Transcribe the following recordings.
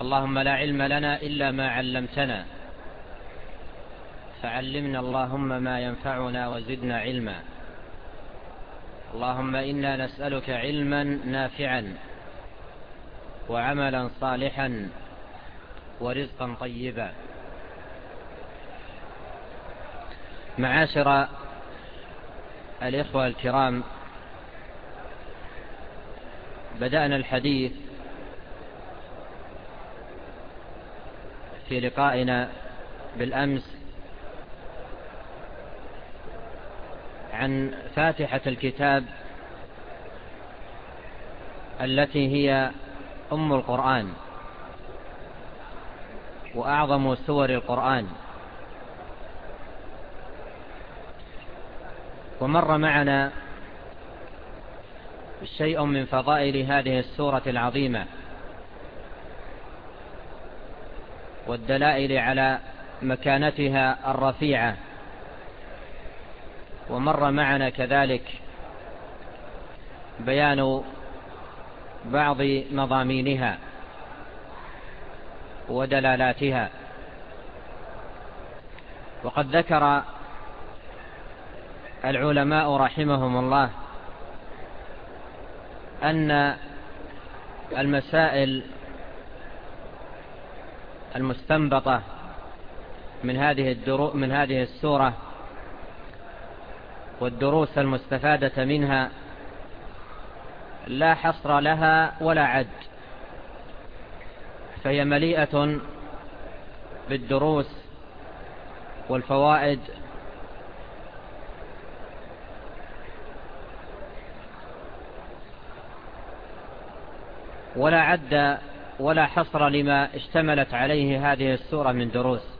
اللهم لا علم لنا إلا ما علمتنا. فعلمنا اللهم ما ينفعنا وزدنا علما. اللهم إنا نسألك علما نافعا وعملا صالحا ورزقا طيبا. معاشر الإخوة الكرام بدأنا الحديث في لقائنا بالأمس عن فاتحة الكتاب التي هي أم القرآن وأعظم سور القرآن. ومر معنا شيء من فضائل هذه السورة العظيمة. والدلائل على مكانتها الرفيعة. ومر معنا كذلك بيان بعض مضامينها ودلالاتها. وقد ذكر العلماء رحمهم الله أن المسائل المستنبطة من هذه الدرو من هذه السورة والدروس المستفادة منها لا حصر لها ولا عد. فهي مليئة بالدروس والفوائد ولا عد ولا حصر لما اشتملت عليه هذه السورة من دروس.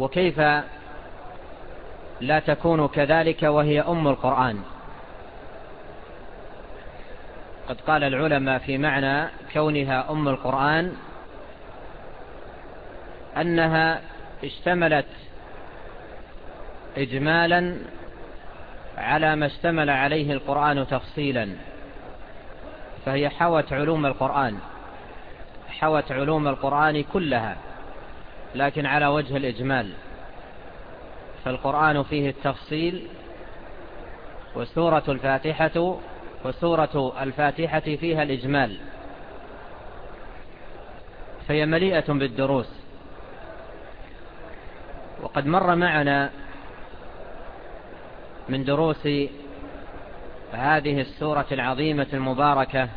وكيف لا تكون كذلك وهي أم القرآن؟ قد قال العلماء في معنى كونها أم القرآن أنها اشتملت إجمالا على ما اشتمل عليه القرآن تفصيلا. فهي حوت علوم القرآن. حوت علوم القرآن كلها لكن على وجه الإجمال. فالقرآن فيه التفصيل وسورة الفاتحة وسورة الفاتحة فيها الإجمال. فهي مليئة بالدروس. وقد مر معنا من دروس هذه السورة العظيمة المباركة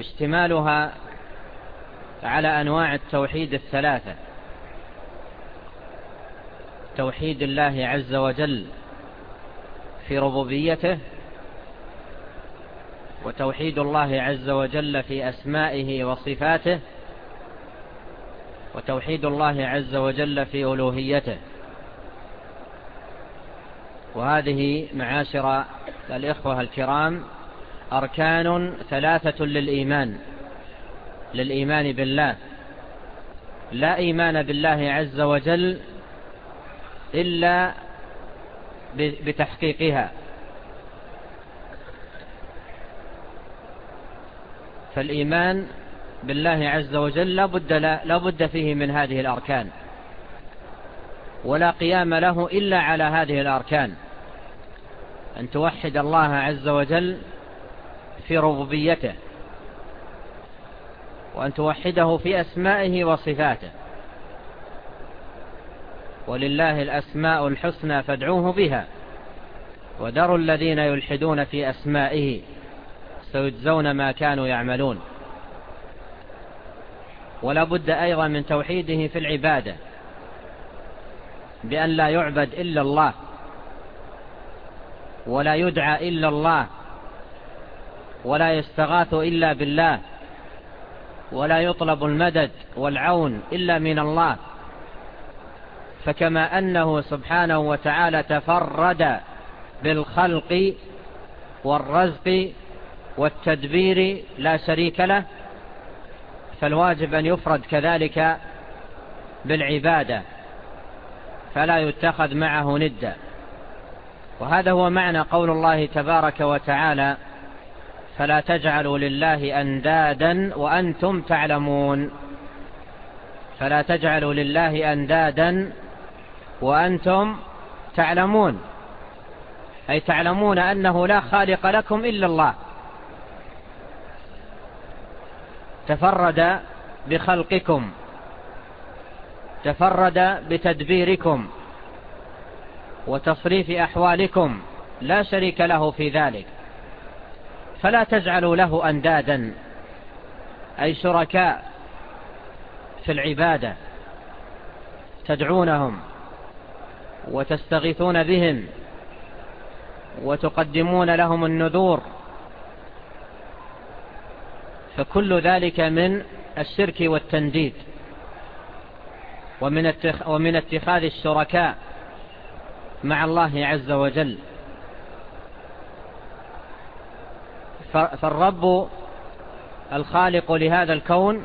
اشتمالها على أنواع التوحيد الثلاثة. توحيد الله عز وجل في ربوبيته وتوحيد الله عز وجل في أسمائه وصفاته وتوحيد الله عز وجل في ألوهيته. وهذه معاشر الإخوة الكرام أركان ثلاثة للإيمان للإيمان بالله. لا إيمان بالله عز وجل إلا بتحقيقها. فالإيمان بالله عز وجل لا بد فيه من هذه الأركان. ولا قيام له إلا على هذه الأركان. أن توحد الله عز وجل في ربوبيته. وأن توحده في أسمائه وصفاته. ولله الأسماء الحسنى فادعوه بها. ودروا الذين يلحدون في أسمائه سيجزون ما كانوا يعملون. ولا بد أيضا من توحيده في العبادة. بأن لا يعبد إلا الله ولا يدعى إلا الله ولا يستغاث إلا بالله ولا يطلب المدد والعون إلا من الله فكما أنه سبحانه وتعالى تفرد بالخلق والرزق والتدبير لا شريك له فالواجب أن يفرد كذلك بالعبادة فلا يتخذ معه ندا. وهذا هو معنى قول الله تبارك وتعالى فلا تجعلوا لله أندادا وأنتم تعلمون. فلا تجعلوا لله أندادا وأنتم تعلمون. أي تعلمون أنه لا خالق لكم إلا الله. تفرد بخلقكم. تفرد بتدبيركم وتصريف أحوالكم لا شريك له في ذلك. فلا تجعلوا له أندادا أي شركاء في العبادة تدعونهم وتستغيثون بهم وتقدمون لهم النذور. فكل ذلك من الشرك والتنديد. ومن, اتخ ومن اتخاذ الشركاء مع الله عز وجل. فالرب الخالق لهذا الكون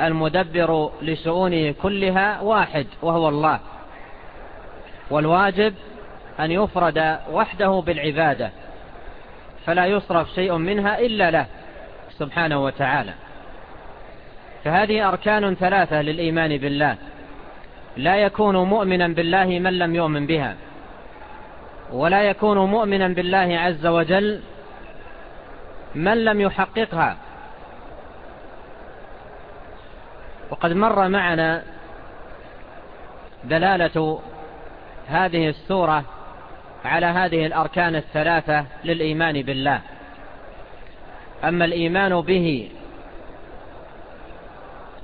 المدبر لشؤونه كلها واحد وهو الله. والواجب أن يفرد وحده بالعبادة فلا يصرف شيء منها إلا له سبحانه وتعالى. فهذه أركان ثلاثة للإيمان بالله. لا يكون مؤمنا بالله من لم يؤمن بها. ولا يكون مؤمنا بالله عز وجل من لم يحققها. وقد مر معنا دلالة هذه السورة على هذه الأركان الثلاثة للإيمان بالله. أما الإيمان به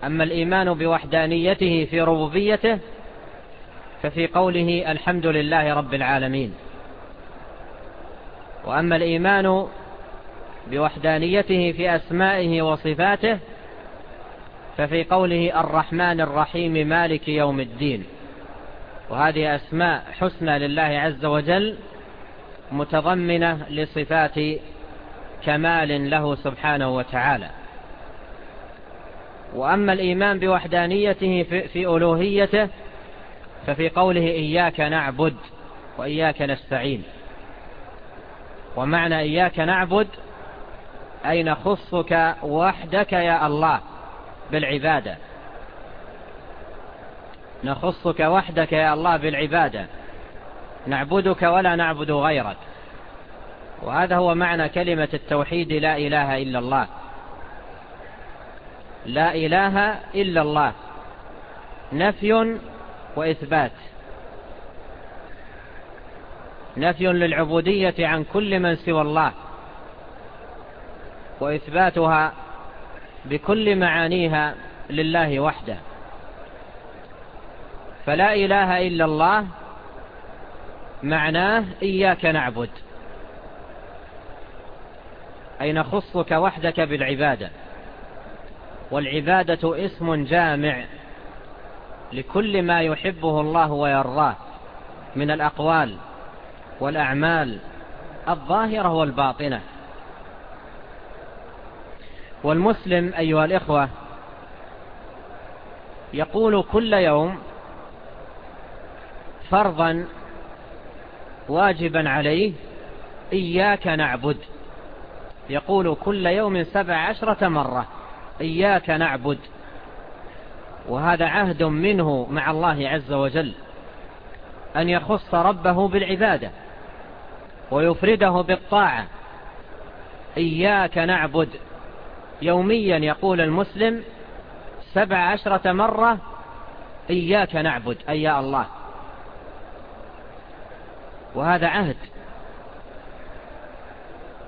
أما الإيمان بوحدانيته في ربوبيته ففي قوله الحمد لله رب العالمين. وأما الإيمان بوحدانيته في أسمائه وصفاته ففي قوله الرحمن الرحيم مالك يوم الدين. وهذه أسماء حسنى لله عز وجل متضمنة لصفات كمال له سبحانه وتعالى. وأما الإيمان بوحدانيته في ألوهيته ففي قوله إياك نعبد وإياك نستعين. ومعنى إياك نعبد أي نخصك وحدك يا الله بالعبادة. نخصك وحدك يا الله بالعبادة. نعبدك ولا نعبد غيرك. وهذا هو معنى كلمة التوحيد لا إله إلا الله. لا إله إلا الله. نفي وإثبات. نفي للعبودية عن كل من سوى الله. وإثباتها بكل معانيها لله وحده. فلا إله إلا الله معناه إياك نعبد. أي نخصك وحدك بالعبادة. والعبادة اسم جامع لكل ما يحبه الله ويرضاه من الأقوال والأعمال الظاهرة والباطنة. والمسلم أيها الإخوة يقول كل يوم فرضا واجبا عليه إياك نعبد. يقول كل يوم سبع عشرة مرة. إياك نعبد. وهذا عهد منه مع الله عز وجل. أن يخص ربه بالعبادة. ويفرده بالطاعة. إياك نعبد. يوميا يقول المسلم سبع عشرة مرة إياك نعبد أي يا الله. وهذا عهد.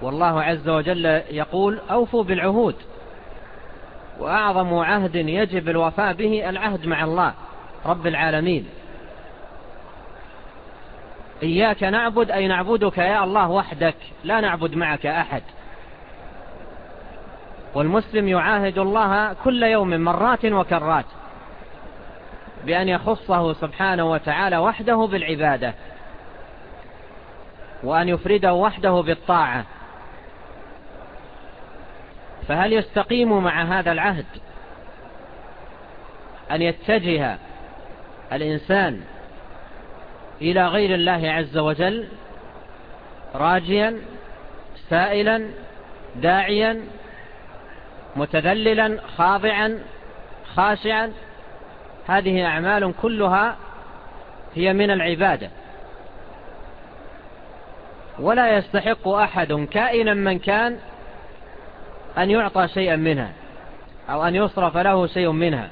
والله عز وجل يقول أوفوا بالعهود. وأعظم عهد يجب الوفاء به العهد مع الله رب العالمين. إياك نعبد أي نعبدك يا الله وحدك لا نعبد معك أحد. والمسلم يعاهد الله كل يوم مرات وكرات بأن يخصه سبحانه وتعالى وحده بالعبادة وأن يفرده وحده بالطاعة. فهل يستقيم مع هذا العهد أن يتجه الإنسان إلى غير الله عز وجل راجيا سائلا داعيا متذللا خاضعا خاشعا؟ هذه أعمال كلها هي من العبادة. ولا يستحق أحد كائنا من كان أن يعطى شيئا منها أو أن يصرف له شيء منها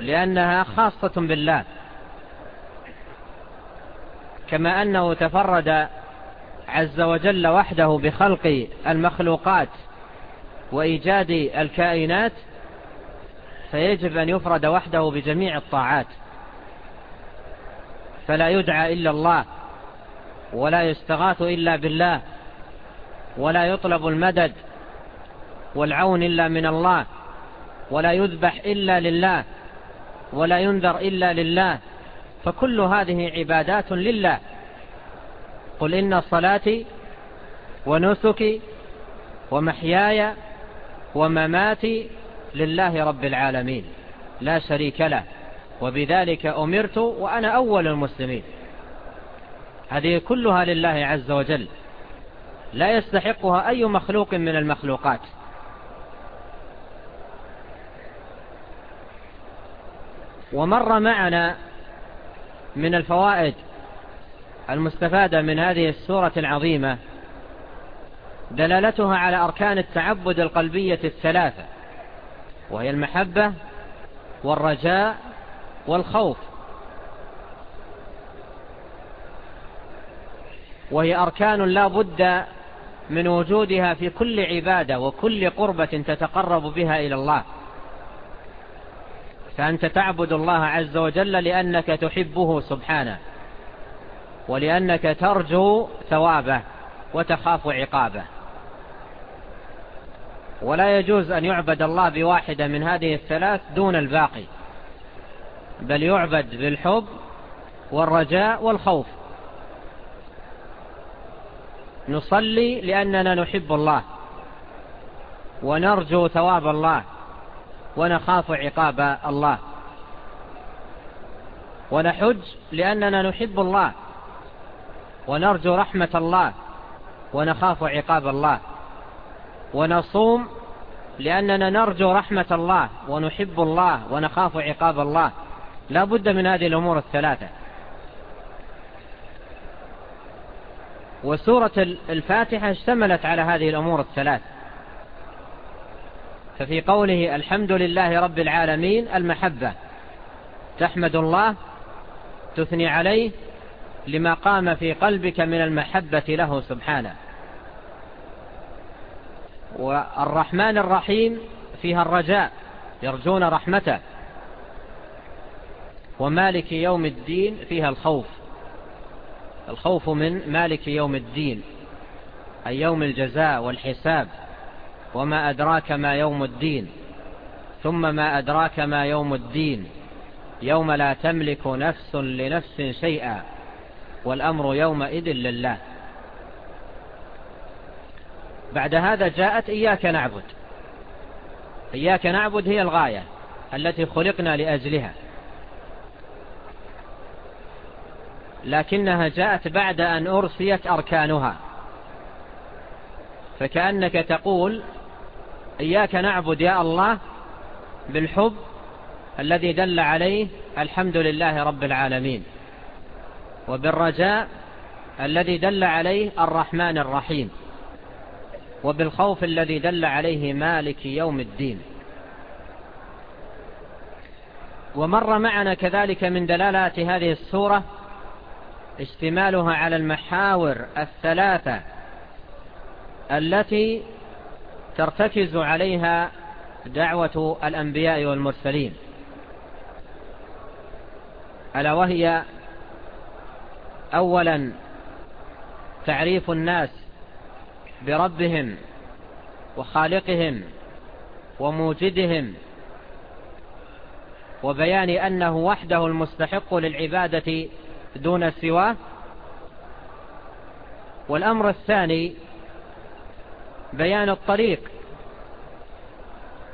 لأنها خاصة بالله. كما أنه تفرد عز وجل وحده بخلق المخلوقات وإيجاد الكائنات فيجب أن يفرد وحده بجميع الطاعات. فلا يدعى إلا الله ولا يستغاث إلا بالله. ولا يطلب المدد والعون إلا من الله ولا يذبح إلا لله ولا ينذر إلا لله فكل هذه عبادات لله قل إن صلاتي ونسكي ومحياي ومماتي لله رب العالمين لا شريك له وبذلك أمرت وأنا أول المسلمين هذه كلها لله عز وجل لا يستحقها أي مخلوق من المخلوقات. ومر معنا من الفوائد المستفادة من هذه السورة العظيمة دلالتها على أركان التعبد القلبية الثلاثة وهي المحبة والرجاء والخوف. وهي أركان لا بد من وجودها في كل عبادة وكل قربة تتقرب بها إلى الله. فأنت تعبد الله عز وجل لأنك تحبه سبحانه ولأنك ترجو ثوابه وتخاف عقابه. ولا يجوز أن يعبد الله بواحدة من هذه الثلاث دون الباقي بل يعبد بالحب والرجاء والخوف. نصلي لأننا نحب الله. ونرجو ثواب الله. ونخاف عقاب الله. ونحج لأننا نحب الله. ونرجو رحمة الله. ونخاف عقاب الله. ونصوم لأننا نرجو رحمة الله. ونحب الله. ونخاف عقاب الله. لا بد من هذه الأمور الثلاثة. وسورة الفاتحة اشتملت على هذه الأمور الثلاث. ففي قوله الحمد لله رب العالمين المحبة تحمد الله تثني عليه لما قام في قلبك من المحبة له سبحانه. والرحمن الرحيم فيها الرجاء يرجون رحمته. ومالك يوم الدين فيها الخوف. الخوف من مالك يوم الدين أي يوم الجزاء والحساب وما أدراك ما يوم الدين ثم ما أدراك ما يوم الدين يوم لا تملك نفس لنفس شيئا والأمر يومئذ لله. بعد هذا جاءت إياك نعبد. إياك نعبد هي الغاية التي خلقنا لأجلها. لكنها جاءت بعد أن أرسيت أركانها. فكأنك تقول إياك نعبد يا الله بالحب الذي دل عليه الحمد لله رب العالمين وبالرجاء الذي دل عليه الرحمن الرحيم وبالخوف الذي دل عليه مالك يوم الدين. ومر معنا كذلك من دلالات هذه السورة اشتمالها على المحاور الثلاثة التي ترتكز عليها دعوة الأنبياء والمرسلين ألا وهي أولا تعريف الناس بربهم وخالقهم وموجدهم وبيان أنه وحده المستحق للعبادة دون سواه والأمر الثاني بيان الطريق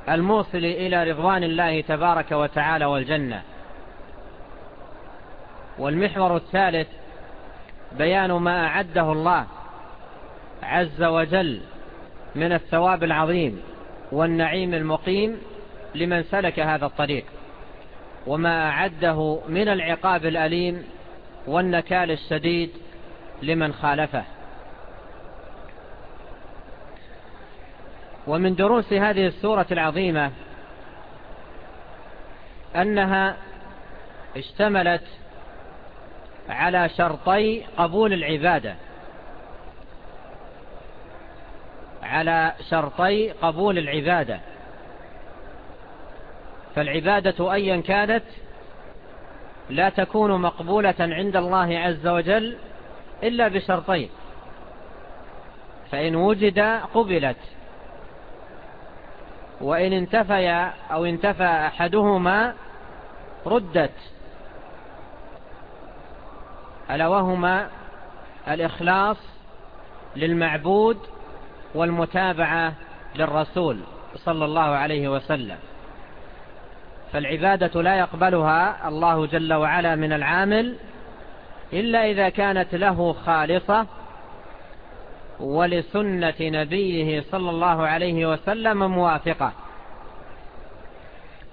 الموصل إلى رضوان الله تبارك وتعالى والجنة. والمحور الثالث بيان ما أعده الله عز وجل من الثواب العظيم والنعيم المقيم لمن سلك هذا الطريق. وما أعده من العقاب الأليم والنكال السديد لمن خالفه. ومن دروس هذه السورة العظيمة أنها اشتملت على شرطي قبول العبادة. على شرطي قبول العبادة. فالعبادة أيا كانت لا تكون مقبولة عند الله عز وجل إلا بشرطين. فإن وجد قبلت. وإن انتفى أو انتفى أحدهما ردت. ألا وهما الإخلاص للمعبود والمتابعة للرسول صلى الله عليه وسلم. فالعبادة لا يقبلها الله جل وعلا من العامل إلا إذا كانت له خالصة ولسنة نبيه صلى الله عليه وسلم موافقة.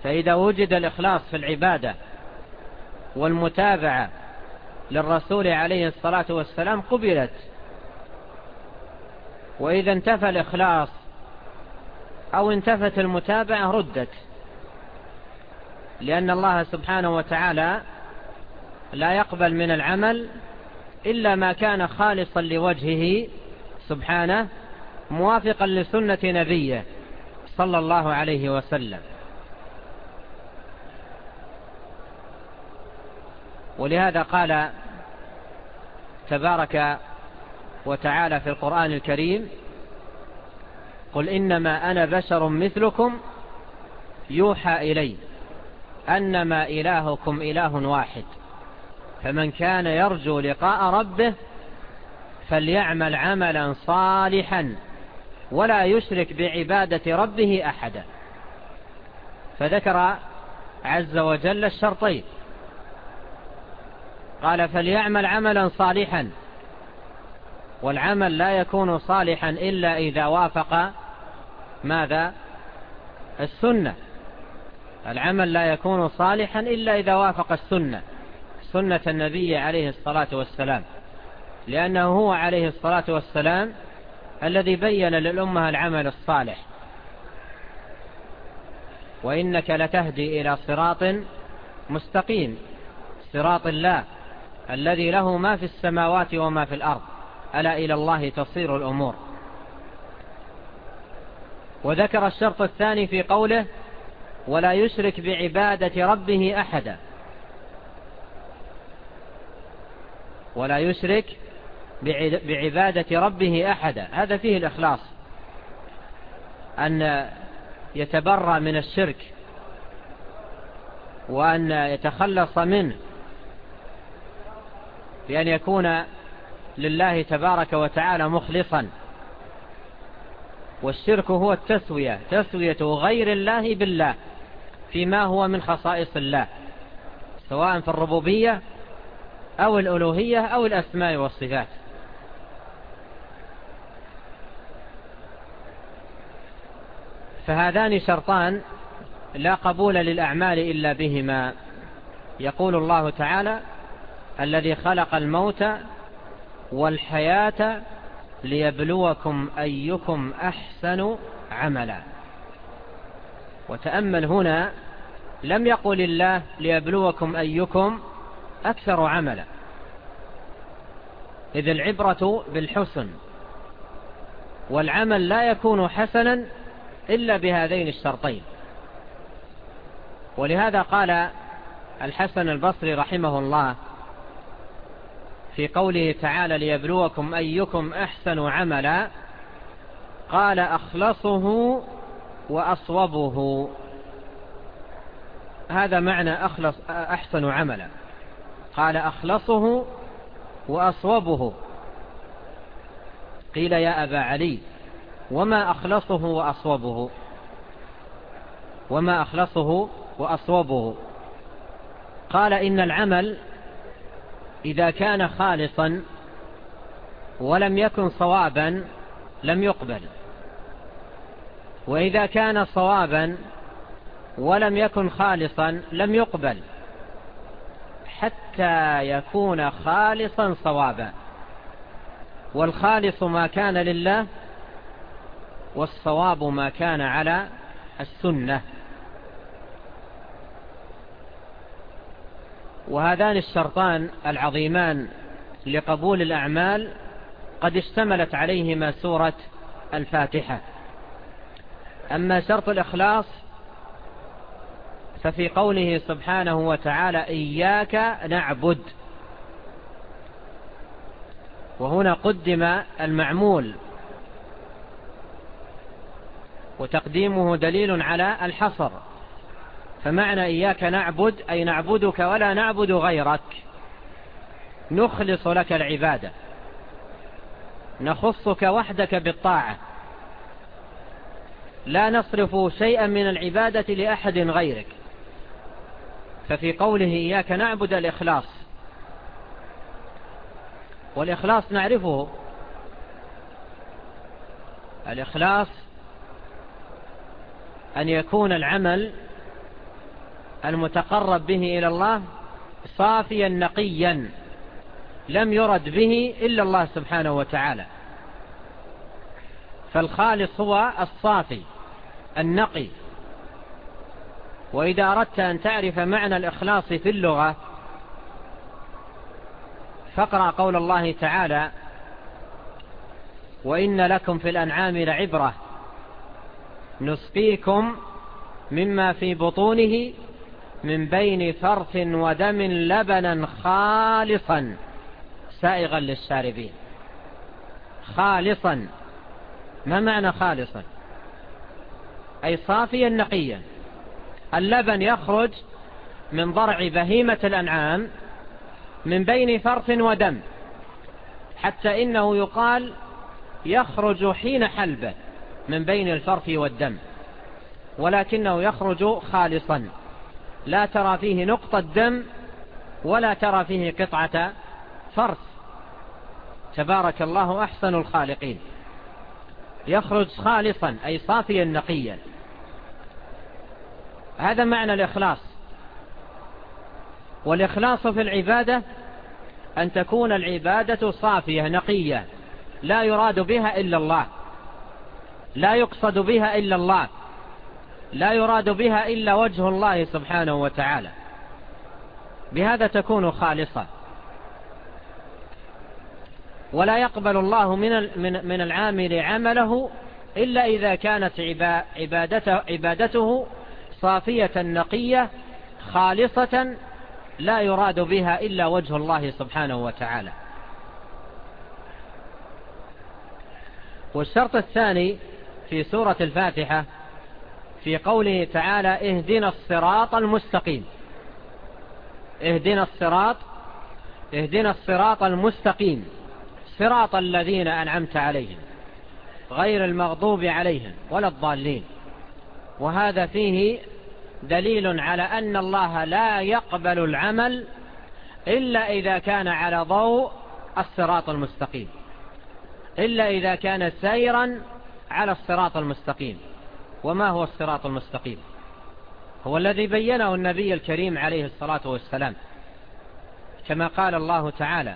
فإذا وجد الإخلاص في العبادة والمتابعة للرسول عليه الصلاة والسلام قبلت. وإذا انتفى الإخلاص أو انتفت المتابعة ردت. لأن الله سبحانه وتعالى لا يقبل من العمل إلا ما كان خالصا لوجهه سبحانه موافقا لسنة نبيه صلى الله عليه وسلم. ولهذا قال تبارك وتعالى في القرآن الكريم قل إنما أنا بشر مثلكم يوحى إليه أنما إلهكم إله واحد. فمن كان يرجو لقاء ربه فليعمل عملا صالحا ولا يشرك بعبادة ربه أحدا. فذكر عز وجل الشرطين. قال فليعمل عملا صالحا والعمل لا يكون صالحا إلا إذا وافق ماذا؟ السنة. العمل لا يكون صالحا إلا إذا وافق السنة سنة النبي عليه الصلاة والسلام. لأنه هو عليه الصلاة والسلام الذي بين للأمة العمل الصالح. وإنك لتهدي إلى صراط مستقيم صراط الله الذي له ما في السماوات وما في الأرض. ألا إلى الله تصير الأمور. وذكر الشرط الثاني في قوله ولا يشرك بعبادة ربه أحدا. ولا يشرك بعبادة ربه أحدا. هذا فيه الإخلاص. أن يتبرى من الشرك. وأن يتخلص منه. بأن يكون لله تبارك وتعالى مخلصا. والشرك هو التسوية. تسوية غير الله بالله. فيما هو من خصائص الله سواء في الربوبية أو الألوهية أو الأسماء والصفات. فهذان شرطان لا قبول للأعمال إلا بهما. يقول الله تعالى الذي خلق الموت والحياة ليبلوكم أيكم أحسن عملا. وتأمل هنا لم يقل الله ليبلوكم أيكم أكثر عملا. إذ العبرة بالحسن والعمل لا يكون حسنا إلا بهذين الشرطين. ولهذا قال الحسن البصري رحمه الله في قوله تعالى ليبلوكم أيكم أحسن عملا قال أخلصه وأصوبه. هذا معنى أخلص أحسن عملا. قال أخلصه وأصوبه. قيل يا أبا علي وما أخلصه وأصوبه؟ وما أخلصه وأصوبه. قال إن العمل إذا كان خالصا ولم يكن صوابا لم يقبل. وإذا كان صوابا ولم يكن خالصا لم يقبل حتى يكون خالصا صوابا. والخالص ما كان لله والصواب ما كان على السنة. وهذان الشرطان العظيمان لقبول الأعمال قد اشتملت عليهما سورة الفاتحة. أما شرط الإخلاص ففي قوله سبحانه وتعالى إياك نعبد. وهنا قدم المعمول. وتقديمه دليل على الحصر. فمعنى إياك نعبد أي نعبدك ولا نعبد غيرك. نخلص لك العبادة. نخصك وحدك بالطاعة. لا نصرف شيئا من العبادة لأحد غيرك. ففي قوله إياك نعبد الإخلاص. والإخلاص نعرفه. الإخلاص أن يكون العمل المتقرب به إلى الله صافيا نقيا لم يرد به إلا الله سبحانه وتعالى. فالخالص هو الصافي النقي. وإذا أردت أن تعرف معنى الإخلاص في اللغة فاقرأ قول الله تعالى وإن لكم في الأنعام لعبرة نسقيكم مما في بطونه من بين فرث ودم لبنا خالصا سائغا للشاربين. خالصا. ما معنى خالصا؟ أي صافيا نقيا. اللبن يخرج من ضرع بهيمة الأنعام من بين فرث ودم حتى إنه يقال يخرج حين حلبة من بين الفرث والدم ولكنه يخرج خالصا. لا ترى فيه نقطة دم ولا ترى فيه قطعة فرث. تبارك الله أحسن الخالقين. يخرج خالصا أي صافيا نقيا. هذا معنى الإخلاص. والإخلاص في العبادة أن تكون العبادة صافية نقية. لا يراد بها إلا الله. لا يقصد بها إلا الله. لا يراد بها إلا وجه الله سبحانه وتعالى. بهذا تكون خالصة ولا يقبل الله من من العامل عمله إلا إذا كانت عبادته, عبادته صافية نقية خالصة لا يراد بها إلا وجه الله سبحانه وتعالى. والشرط الثاني في سورة الفاتحة في قوله تعالى اهدنا الصراط المستقيم اهدنا الصراط اهدنا الصراط المستقيم. صراط الذين أنعمت عليهم غير المغضوب عليهم ولا الضالين. وهذا فيه دليل على أن الله لا يقبل العمل إلا إذا كان على ضوء الصراط المستقيم إلا إذا كان سيرا على الصراط المستقيم. وما هو الصراط المستقيم؟ هو الذي بينه النبي الكريم عليه الصلاة والسلام كما قال الله تعالى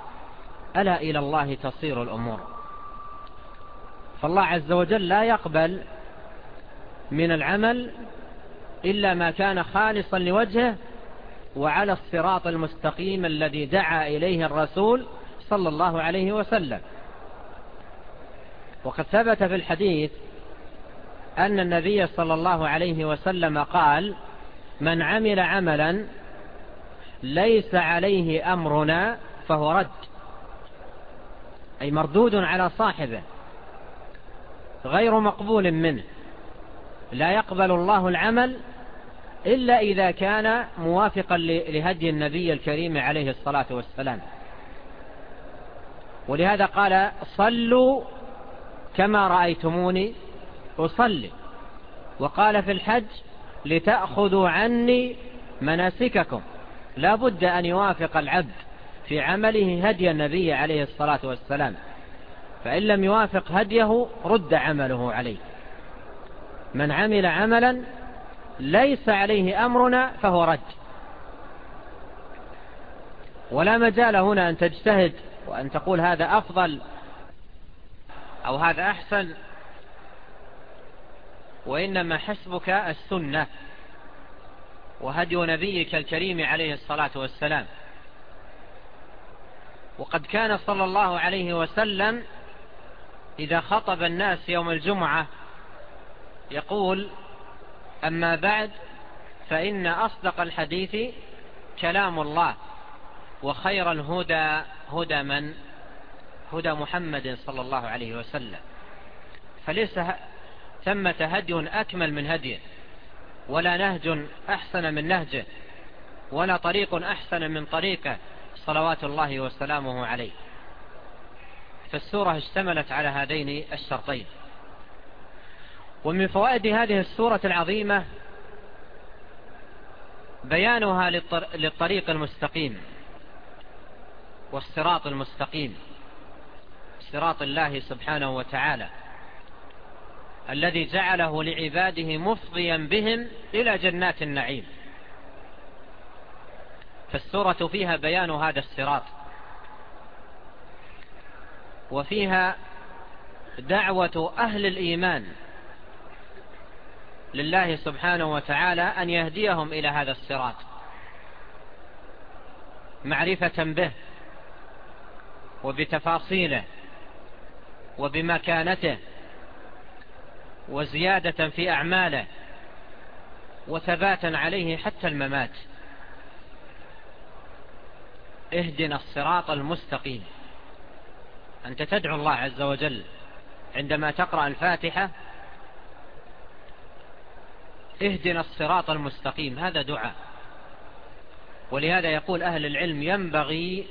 ألا إلى الله تصير الأمور. فالله عز وجل لا يقبل من العمل إلا ما كان خالصا لوجهه وعلى الصراط المستقيم الذي دعا إليه الرسول صلى الله عليه وسلم. وقد ثبت في الحديث أن النبي صلى الله عليه وسلم قال من عمل عملا ليس عليه أمرنا فهو رد. أي مردود على صاحبه غير مقبول منه. لا يقبل الله العمل إلا إذا كان موافقا لهدي النبي الكريم عليه الصلاة والسلام. ولهذا قال صلوا كما رأيتموني أصلي وقال في الحج لتأخذوا عني مناسككم لا بد أن يوافق العبد في عمله هدي النبي عليه الصلاة والسلام. فإن لم يوافق هديه رد عمله عليه. من عمل عملا ليس عليه أمرنا فهو رد. ولا مجال هنا أن تجتهد وأن تقول هذا أفضل أو هذا أحسن وإنما حسبك السنة وهدي نبيك الكريم عليه الصلاة والسلام. وقد كان صلى الله عليه وسلم إذا خطب الناس يوم الجمعة يقول أما بعد فإن أصدق الحديث كلام الله وخير الهدى هدى من هدى محمد صلى الله عليه وسلم فليس ثمة هدي أكمل من هديه ولا نهج أحسن من نهجه ولا طريق أحسن من طريقه صلوات الله وسلامه عليه. فالسورة اشتملت على هذين الشرطين. ومن فوائد هذه السورة العظيمة بيانها للطريق المستقيم والصراط المستقيم صراط الله سبحانه وتعالى الذي جعله لعباده مفضيا بهم إلى جنات النعيم. فالسورة فيها بيان هذا الصراط. وفيها دعوة أهل الإيمان لله سبحانه وتعالى أن يهديهم إلى هذا الصراط. معرفة به وبتفاصيله وبمكانته وزيادة في أعماله وثباتا عليه حتى الممات. اهدنا الصراط المستقيم. أنت تدعو الله عز وجل عندما تقرأ الفاتحة. اهدنا الصراط المستقيم هذا دعاء. ولهذا يقول أهل العلم ينبغي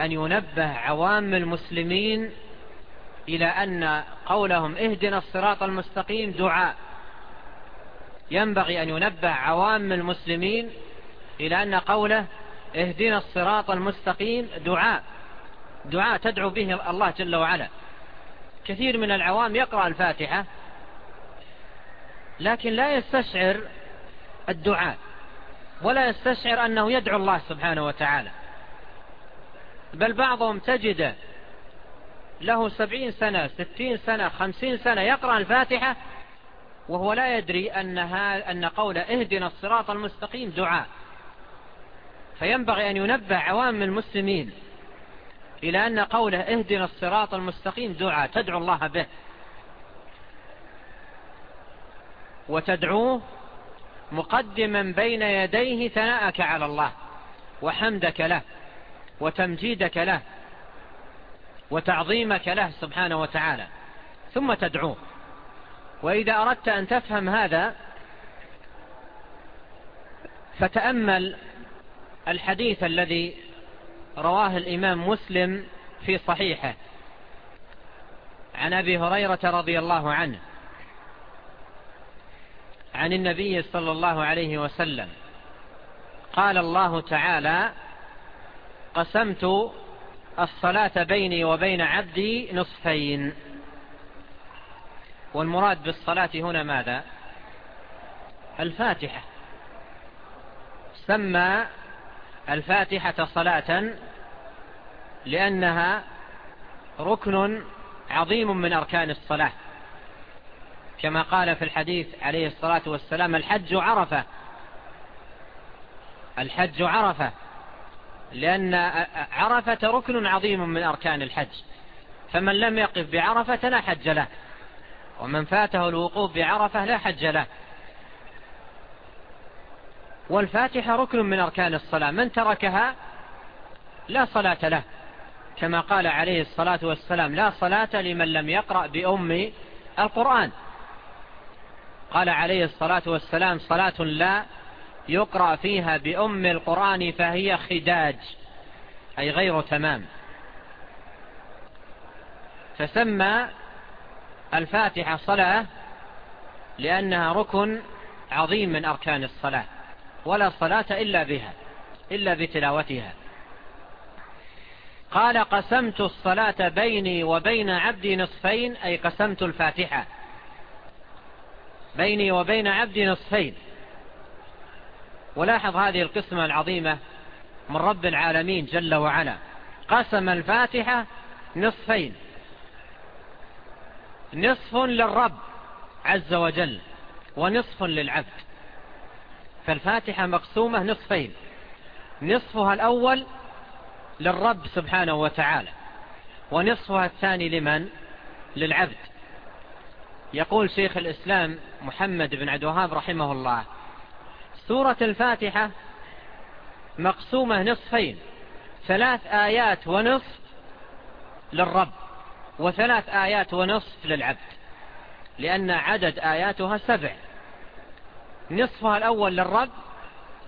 أن ينبه عوام المسلمين إلى أن قولهم اهدنا الصراط المستقيم دعاء. ينبغي أن ينبه عوام المسلمين إلى أن قوله اهدنا الصراط المستقيم. دعاء. دعاء تدعو به الله جل وعلا. كثير من العوام يقرأ الفاتحة لكن لا يستشعر الدعاء ولا يستشعر أنه يدعو الله سبحانه وتعالى. بل بعضهم تجد له سبعين سنة ستين سنة خمسين سنة يقرأ الفاتحة وهو لا يدري أنها أن قول اهدنا الصراط المستقيم دعاء. فينبغي أن ينبه عوام المسلمين إلى أن قوله اهدنا الصراط المستقيم دعاء تدعو الله به. وتدعوه مقدما بين يديه ثناءك على الله وحمدك له وتمجيدك له وتعظيمك له سبحانه وتعالى. ثم تدعوه. وإذا أردت أن تفهم هذا فتأمل الحديث الذي رواه الإمام مسلم في صحيحه. عن أبي هريرة رضي الله عنه. عن النبي صلى الله عليه وسلم. قال الله تعالى قسمت الصلاة بيني وبين عبدي نصفين. والمراد بالصلاة هنا ماذا؟ الفاتحة. سمى الفاتحة صلاة لأنها ركن عظيم من أركان الصلاة. كما قال في الحديث عليه الصلاة والسلام الحج عرفة. الحج عرفة لأن عرفة ركن عظيم من أركان الحج. فمن لم يقف بعرفة لا حج له ومن فاته الوقوف بعرفة لا حج له. والفاتحة ركن من أركان الصلاة. من تركها لا صلاة له. كما قال عليه الصلاة والسلام لا صلاة لمن لم يقرأ بأم القرآن. قال عليه الصلاة والسلام صلاة لا يقرأ فيها بأم القرآن فهي خداج أي غير تمام. فسمى الفاتحة صلاة لأنها ركن عظيم من أركان الصلاة. ولا صلاة إلا بها إلا بتلاوتها. قال قسمت الصلاة بيني وبين عبدي نصفين أي قسمت الفاتحة. بيني وبين عبدي نصفين. ولاحظ هذه القسمة العظيمة من رب العالمين جل وعلا. قسم الفاتحة نصفين. نصف للرب عز وجل ونصف للعبد. فالفاتحة مقسومة نصفين. نصفها الأول للرب سبحانه وتعالى ونصفها الثاني لمن؟ للعبد. يقول شيخ الإسلام محمد بن عبد الوهاب رحمه الله سورة الفاتحة مقسومة نصفين ثلاث آيات ونصف للرب وثلاث آيات ونصف للعبد لأن عدد آياتها سبع. نصفها الأول للرب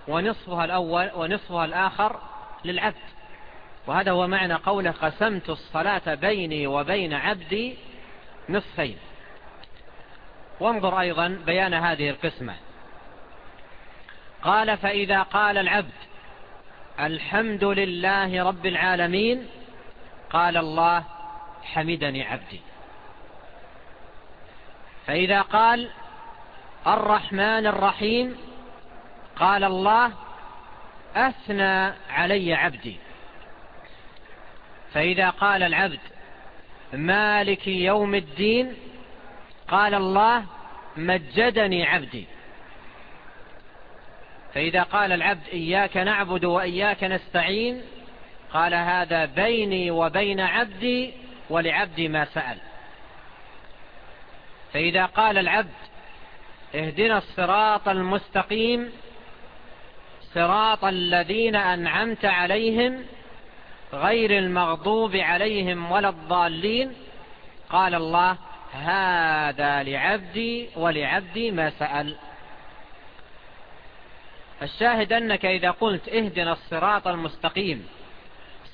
ونصفها, الأول ونصفها الآخر للعبد. وهذا هو معنى قوله قسمت الصلاة بيني وبين عبدي نصفين. وانظر أيضا بيان هذه القسمة. قال فإذا قال العبد الحمد لله رب العالمين قال الله حمدني عبدي. فإذا قال الرحمن الرحيم. قال الله أثنى علي عبدي. فإذا قال العبد مالك يوم الدين قال الله مجدني عبدي. فإذا قال العبد إياك نعبد وإياك نستعين قال هذا بيني وبين عبدي ولعبدي ما سأل. فإذا قال العبد اهدنا الصراط المستقيم صراط الذين أنعمت عليهم غير المغضوب عليهم ولا الضالين. قال الله هذا لعبدي ولعبدي ما سأل. الشاهد أنك إذا قلت اهدنا الصراط المستقيم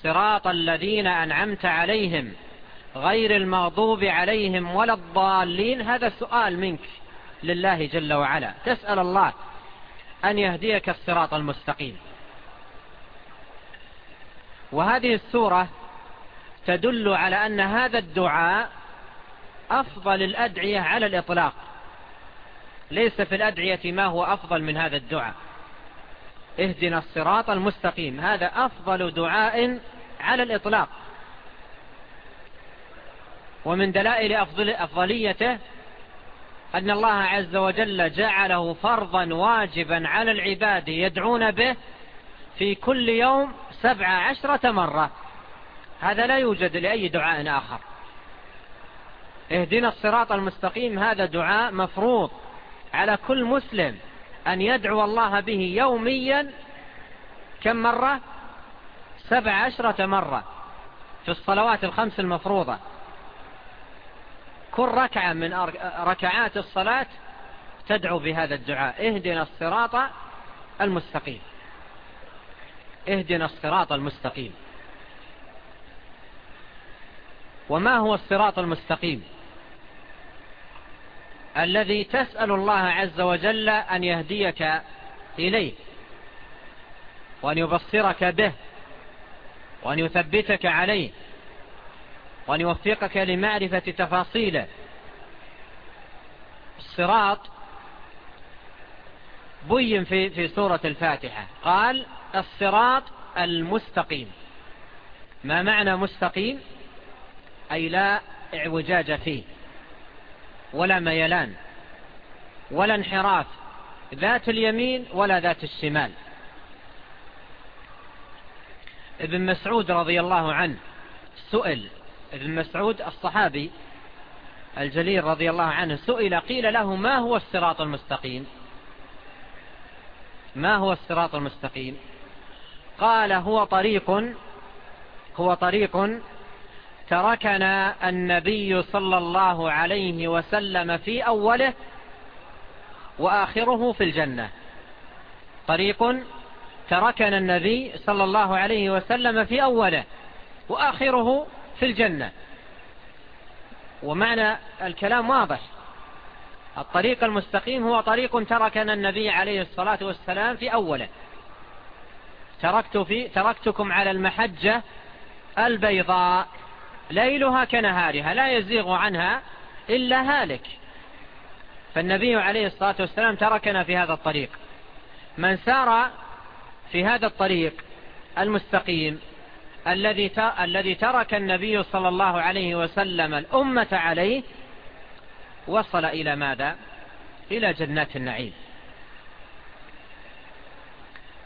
صراط الذين أنعمت عليهم غير المغضوب عليهم ولا الضالين هذا سؤال منك. لله جل وعلا. تسأل الله أن يهديك الصراط المستقيم. وهذه السورة تدل على أن هذا الدعاء أفضل الأدعية على الإطلاق. ليس في الأدعية ما هو أفضل من هذا الدعاء. اهدنا الصراط المستقيم. هذا أفضل دعاء على الإطلاق. ومن دلائل أفضل أفضليته أن الله عز وجل جعله فرضا واجبا على العباد يدعون به في كل يوم سبع عشرة مرة. هذا لا يوجد لأي دعاء آخر. اهدنا الصراط المستقيم هذا دعاء مفروض على كل مسلم أن يدعو الله به يوميا كم مرة؟ سبع عشرة مرة في الصلوات الخمس المفروضة. كل ركعة من ركعات الصلاة تدعو بهذا الدعاء. اهدنا الصراط المستقيم. اهدنا الصراط المستقيم. وما هو الصراط المستقيم؟ الذي تسأل الله عز وجل أن يهديك إليه وأن يبصرك به وأن يثبتك عليه. وأن يوفقك لمعرفة تفاصيله. الصراط بين في, في سورة الفاتحة. قال الصراط المستقيم. ما معنى مستقيم؟ أي لا اعوجاج فيه. ولا ميلان. ولا انحراف. ذات اليمين ولا ذات الشمال. ابن مسعود رضي الله عنه سئل ابن مسعود الصحابي الجليل رضي الله عنه سئل قيل له ما هو الصراط المستقيم؟ ما هو الصراط المستقيم؟ قال هو طريق هو طريق تركنا النبي صلى الله عليه وسلم في أوله وآخره في الجنة. طريق تركنا النبي صلى الله عليه وسلم في أوله وآخره في الجنة. ومعنى الكلام واضح. الطريق المستقيم هو طريق تركنا النبي عليه الصلاة والسلام في أوله. تركت في تركتكم على المحجة البيضاء. ليلها كنهارها لا يزيغ عنها إلا هالك. فالنبي عليه الصلاة والسلام تركنا في هذا الطريق. من سار في هذا الطريق المستقيم الذي الذي ترك النبي صلى الله عليه وسلم الأمة عليه وصل إلى ماذا؟ إلى جنات النعيم.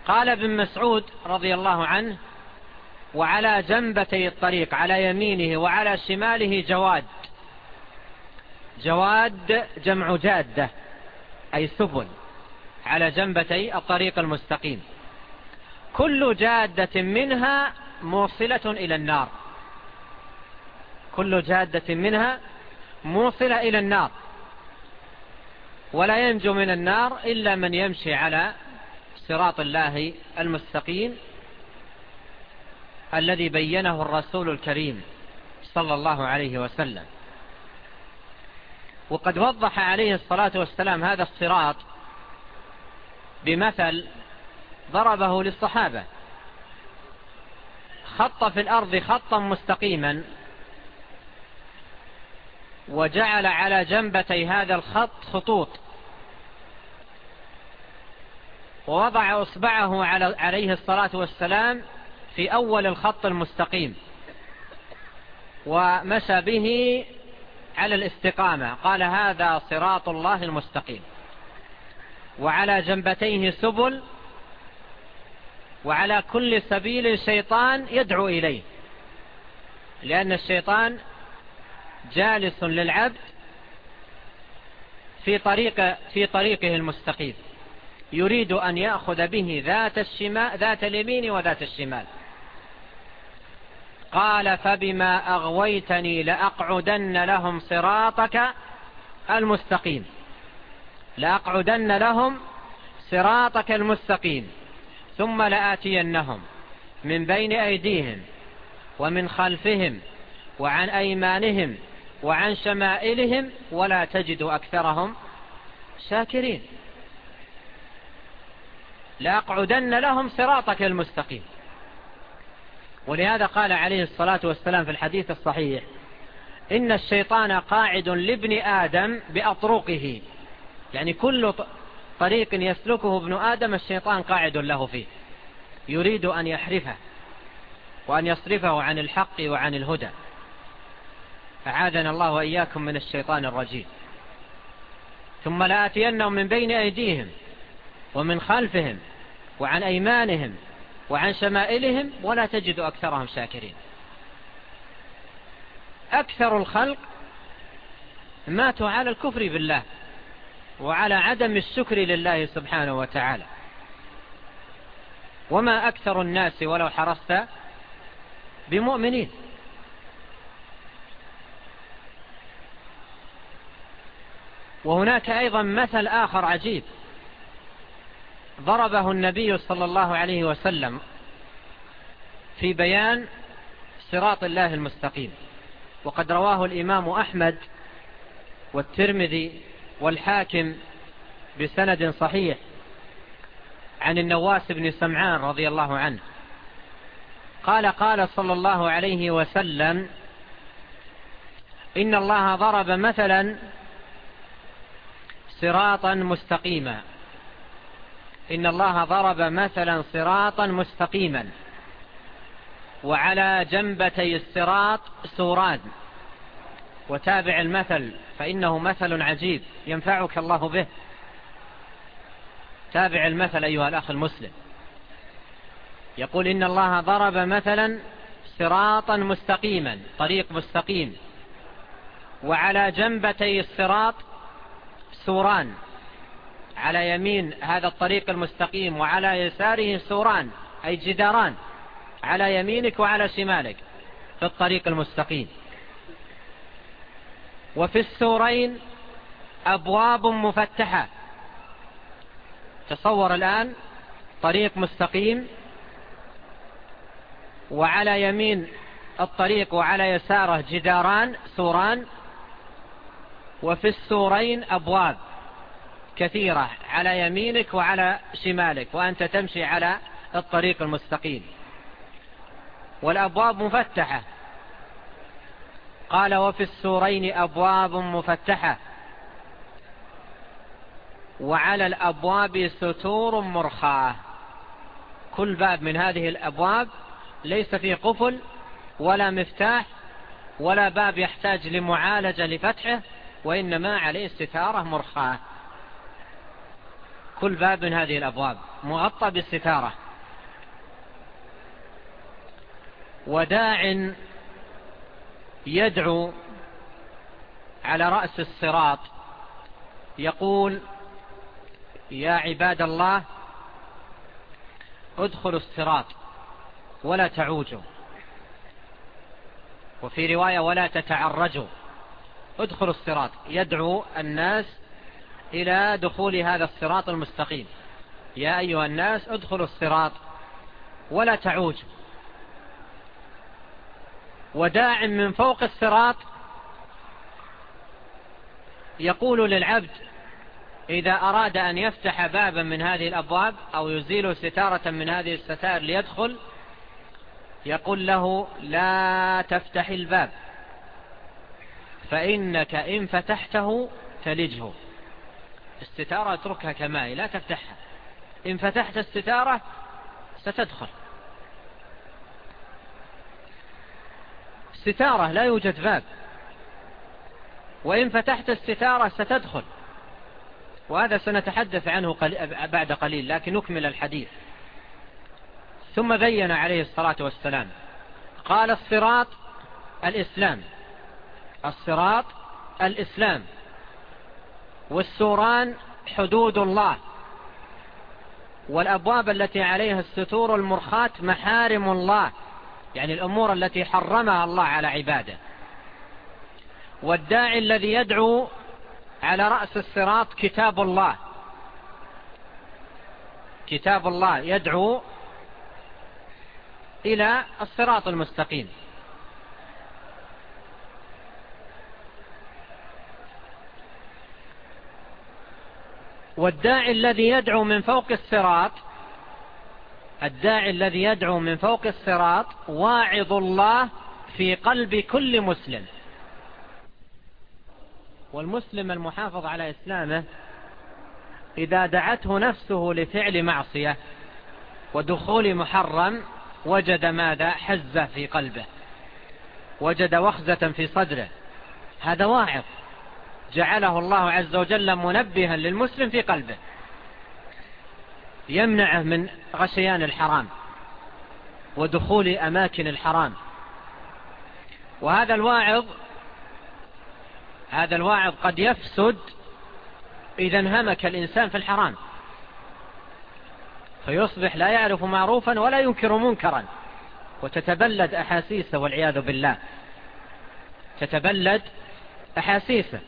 قال ابن مسعود رضي الله عنه وعلى جنبتي الطريق على يمينه وعلى شماله جواد. جواد جمع جادة أي سبل على جنبتي الطريق المستقيم. كل جادة منها موصلة إلى النار. كل جادة منها موصلة إلى النار. ولا ينجو من النار إلا من يمشي على صراط الله المستقيم الذي بينه الرسول الكريم صلى الله عليه وسلم. وقد وضح عليه الصلاة والسلام هذا الصراط بمثل ضربه للصحابة. خط في الأرض خطا مستقيما. وجعل على جنبتي هذا الخط خطوط. ووضع أصبعه عليه الصلاة والسلام في أول الخط المستقيم. ومشى به على الاستقامة. قال هذا صراط الله المستقيم. وعلى جنبتيه سبل وعلى كل سبيل شيطان يدعو إليه. لأن الشيطان جالس للعبد في, طريق في طريقه المستقيم. يريد أن يأخذ به ذات, ذات اليمين وذات الشمال. قال فبما أغويتني لأقعدن لهم صراطك المستقيم. لأقعدن لهم صراطك المستقيم. ثم لآتينهم من بين أيديهم ومن خلفهم وعن أيمانهم وعن شمائلهم ولا تجد أكثرهم شاكرين. لأقعدن لهم صراطك المستقيم. ولهذا قال عليه الصلاة والسلام في الحديث الصحيح إن الشيطان قاعد لابن آدم بأطرقه يعني كل طريق يسلكه ابن آدم الشيطان قاعد له فيه. يريد أن يحرفه وأن يصرفه عن الحق وعن الهدى. فعادنا الله وإياكم من الشيطان الرجيم. ثم لآتينهم من بين أيديهم ومن خلفهم وعن أيمانهم وعن شمائلهم ولا تجد أكثرهم شاكرين. أكثر الخلق ماتوا على الكفر بالله. وعلى عدم الشكر لله سبحانه وتعالى. وما أكثر الناس ولو حرصت بمؤمنين. وهناك أيضا مثل آخر عجيب. ضربه النبي صلى الله عليه وسلم في بيان صراط الله المستقيم. وقد رواه الإمام أحمد والترمذي والحاكم بسند صحيح عن النواس بن سمعان رضي الله عنه. قال قال صلى الله عليه وسلم إن الله ضرب مثلا صراطا مستقيما. إن الله ضرب مثلا صراطا مستقيما. وعلى جنبتي الصراط سوران. وتابع المثل فإنه مثل عجيب ينفعك الله به. تابع المثل أيها الأخ المسلم. يقول إن الله ضرب مثلا صراطا مستقيما طريق مستقيم. وعلى جنبتي الصراط سوران. على يمين هذا الطريق المستقيم وعلى يساره سوران أي جداران. على يمينك وعلى شمالك في الطريق المستقيم. وفي السورين أبواب مفتحة. تصور الآن طريق مستقيم وعلى يمين الطريق وعلى يساره جداران سوران. وفي السورين أبواب كثيرة على يمينك وعلى شمالك وأنت تمشي على الطريق المستقيم. والأبواب مفتحة. قال وفي السورين أبواب مفتحة. وعلى الأبواب ستور مرخاة. كل باب من هذه الأبواب ليس فيه قفل ولا مفتاح ولا باب يحتاج لمعالجة لفتحه وإنما عليه استثارة مرخاة. كل باب من هذه الأبواب مغطى بالستارة. وداع يدعو على رأس الصراط. يقول يا عباد الله ادخلوا الصراط ولا تعوجوا. وفي رواية ولا تتعرجوا. ادخلوا الصراط. يدعو الناس إلى دخول هذا الصراط المستقيم. يا أيها الناس ادخلوا الصراط ولا تعوجوا. وداع من فوق الصراط يقول للعبد إذا أراد أن يفتح بابا من هذه الأبواب أو يزيل ستارة من هذه الستار ليدخل يقول له لا تفتح الباب فإنك إن فتحته تلجه. الستارة اتركها كما هي لا تفتحها. إن فتحت الستارة ستدخل. ستارة لا يوجد باب. وإن فتحت الستارة ستدخل. وهذا سنتحدث عنه بعد قليل لكن نكمل الحديث. ثم بين عليه الصلاة والسلام. قال الصراط الإسلام. الصراط الإسلام. والسوران حدود الله. والأبواب التي عليها الستور المرخات محارم الله. يعني الأمور التي حرمها الله على عباده. والداعي الذي يدعو على رأس الصراط كتاب الله. كتاب الله يدعو إلى الصراط المستقيم. والداعي الذي يدعو من فوق الصراط الداعي الذي يدعو من فوق الصراط واعظ الله في قلب كل مسلم. والمسلم المحافظ على إسلامه إذا دعته نفسه لفعل معصية ودخول محرم وجد ماذا؟ حزة في قلبه. وجد وخزة في صدره. هذا واعظ. جعله الله عز وجل منبها للمسلم في قلبه. يمنعه من غسيان الحرام ودخول أماكن الحرام. وهذا الواعظ هذا الواعظ قد يفسد إذا انهمك الإنسان في الحرام. فيصبح لا يعرف معروفا ولا ينكر منكرا. وتتبلد أحاسيسه والعياذ بالله. تتبلد أحاسيسه.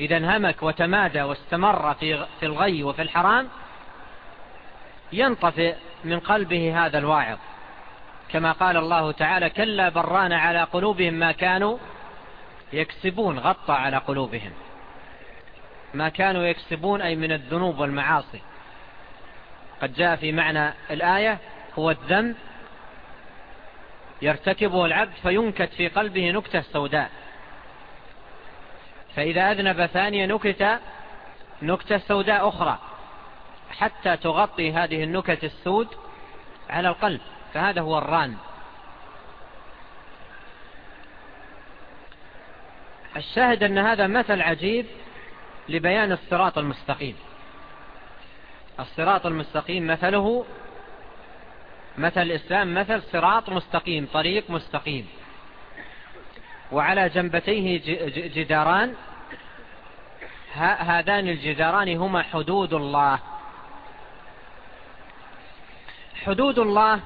إذا انهمك وتمادى واستمر في الغي وفي الحرام ينطفئ من قلبه هذا الواعظ. كما قال الله تعالى كلا بران على قلوبهم ما كانوا يكسبون غطى على قلوبهم. ما كانوا يكسبون أي من الذنوب والمعاصي. قد جاء في معنى الآية هو الذنب يرتكبه العبد فينكت في قلبه نكتة سوداء. فإذا أذنب ثانية نكت نكتة سوداء أخرى. حتى تغطي هذه النكت السود على القلب فهذا هو الران. الشاهد أن هذا مثل عجيب لبيان الصراط المستقيم. الصراط المستقيم مثله مثل الإسلام مثل صراط مستقيم طريق مستقيم. وعلى جنبتيه جداران هذان الجداران هما حدود الله. حدود الله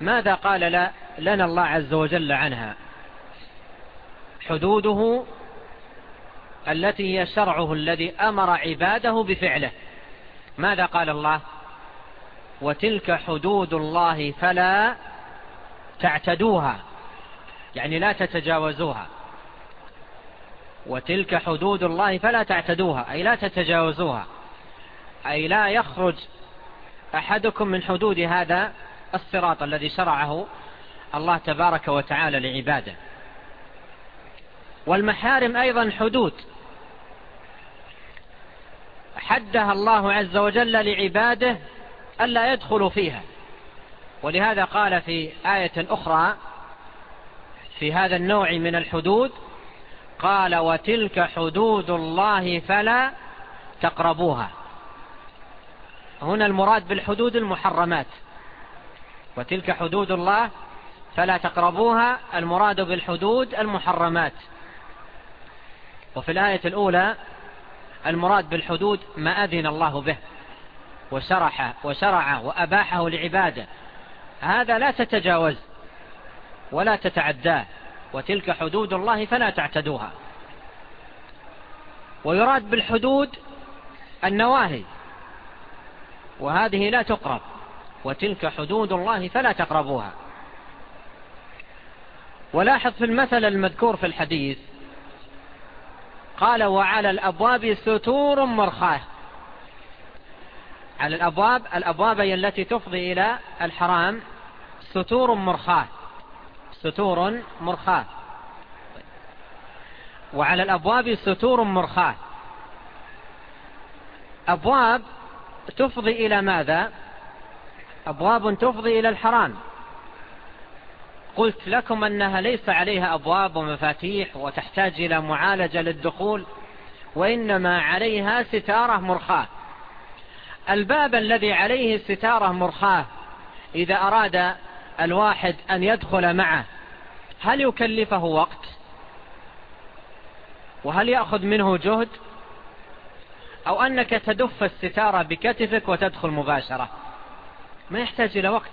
ماذا قال لنا الله عز وجل عنها. حدوده التي هي شرعه الذي أمر عباده بفعله. ماذا قال الله؟ وتلك حدود الله فلا تعتدوها. يعني لا تتجاوزوها. وتلك حدود الله فلا تعتدوها. أي لا تتجاوزوها. أي لا يخرج أحدكم من حدود هذا الصراط الذي شرعه الله تبارك وتعالى لعباده. والمحارم أيضا حدود. حدها الله عز وجل لعباده ألا يدخلوا فيها. ولهذا قال في آية أخرى في هذا النوع من الحدود قال وتلك حدود الله فلا تقربوها. هنا المراد بالحدود المحرمات. وتلك حدود الله فلا تقربوها المراد بالحدود المحرمات. وفي الآية الأولى المراد بالحدود ما أذن الله به وشرح وشرع وأباحه لعباده. هذا لا تتجاوز ولا تتعداه وتلك حدود الله فلا تعتدوها. ويراد بالحدود النواهي. وهذه لا تقرب وتلك حدود الله فلا تقربوها. ولاحظ في المثل المذكور في الحديث قال وعلى الأبواب ستور مرخاة. على الأبواب الأبواب التي تفضي إلى الحرام ستور مرخاة ستور مرخاة. وعلى الأبواب ستور مرخاة. أبواب تفضي إلى ماذا؟ أبواب تفضي إلى الحرام. قلت لكم أنها ليس عليها أبواب ومفاتيح وتحتاج إلى معالجة للدخول وإنما عليها ستارة مرخاة. الباب الذي عليه ستارة مرخاة إذا أراد الواحد أن يدخل معه هل يكلفه وقت؟ وهل يأخذ منه جهد؟ أو أنك تدف الستارة بكتفك وتدخل مباشرة. ما يحتاج إلى وقت.